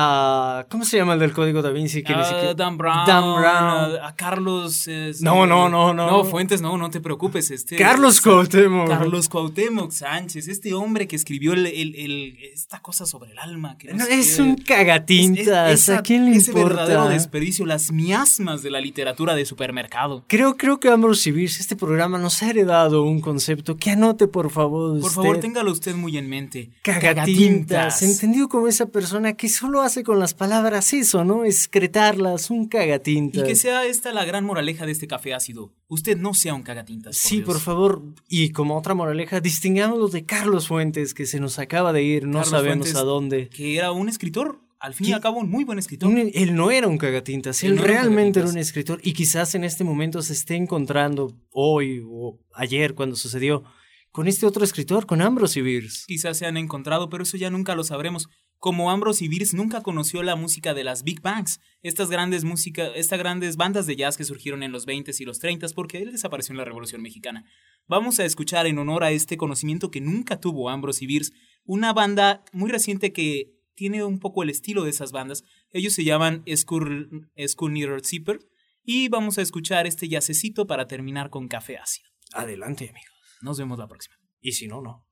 A... ¿Cómo se llama el del Código Da Vinci? Que Ah, siquiera- Dan Brown. Dan Brown. A Carlos. eh, No, no, no, no. No, Fuentes, no, no te preocupes. Este, Carlos Cuauhtémoc. Carlos Cuauhtémoc Sánchez, este hombre que escribió el, el- el- esta cosa sobre el alma. Que no es un cagatintas. Es- esa- ¿A quién le ese verdadero importa? desperdicio, las miasmas de la literatura de supermercado. Creo, creo que Ambrose este programa nos ha heredado un concepto que anote, por favor. Por usted. favor, téngalo usted muy en mente. Cagatintas, entendido como esa persona que solo hace con las palabras eso, ¿no? Excretarlas, un Y cagatintas. que sea esta la gran moraleja de este café ácido. Usted no sea un cagatintas. Sí, Dios. por favor. Y como otra moraleja, distingámoslo de Carlos Fuentes, que se nos acaba de ir, no Carlos sabemos Fuentes, a dónde. Que era un escritor, al fin y al cabo, un muy buen escritor. Un- él no era un cagatintas, Él él, no realmente era un escritor y quizás en este momento se esté encontrando hoy o ayer cuando sucedió con este otro escritor, con Ambrose Bierce. Quizás se han encontrado, pero eso ya nunca lo sabremos. Como Ambrose y Bierce nunca conoció la música de las Big Bangs, estas grandes música, estas grandes bandas de jazz que surgieron en los 20s y los 30s porque él desapareció en la Revolución Mexicana. Vamos a escuchar en honor a este conocimiento que nunca tuvo Ambrose y Bierce, una banda muy reciente que tiene un poco el estilo de esas bandas. Ellos se llaman Skunir Zipper y vamos a escuchar este yacecito para terminar con café ácido. Adelante, amigos. Nos vemos la próxima. Y si no, no.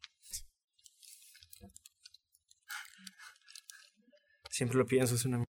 Siempre lo pienso, es una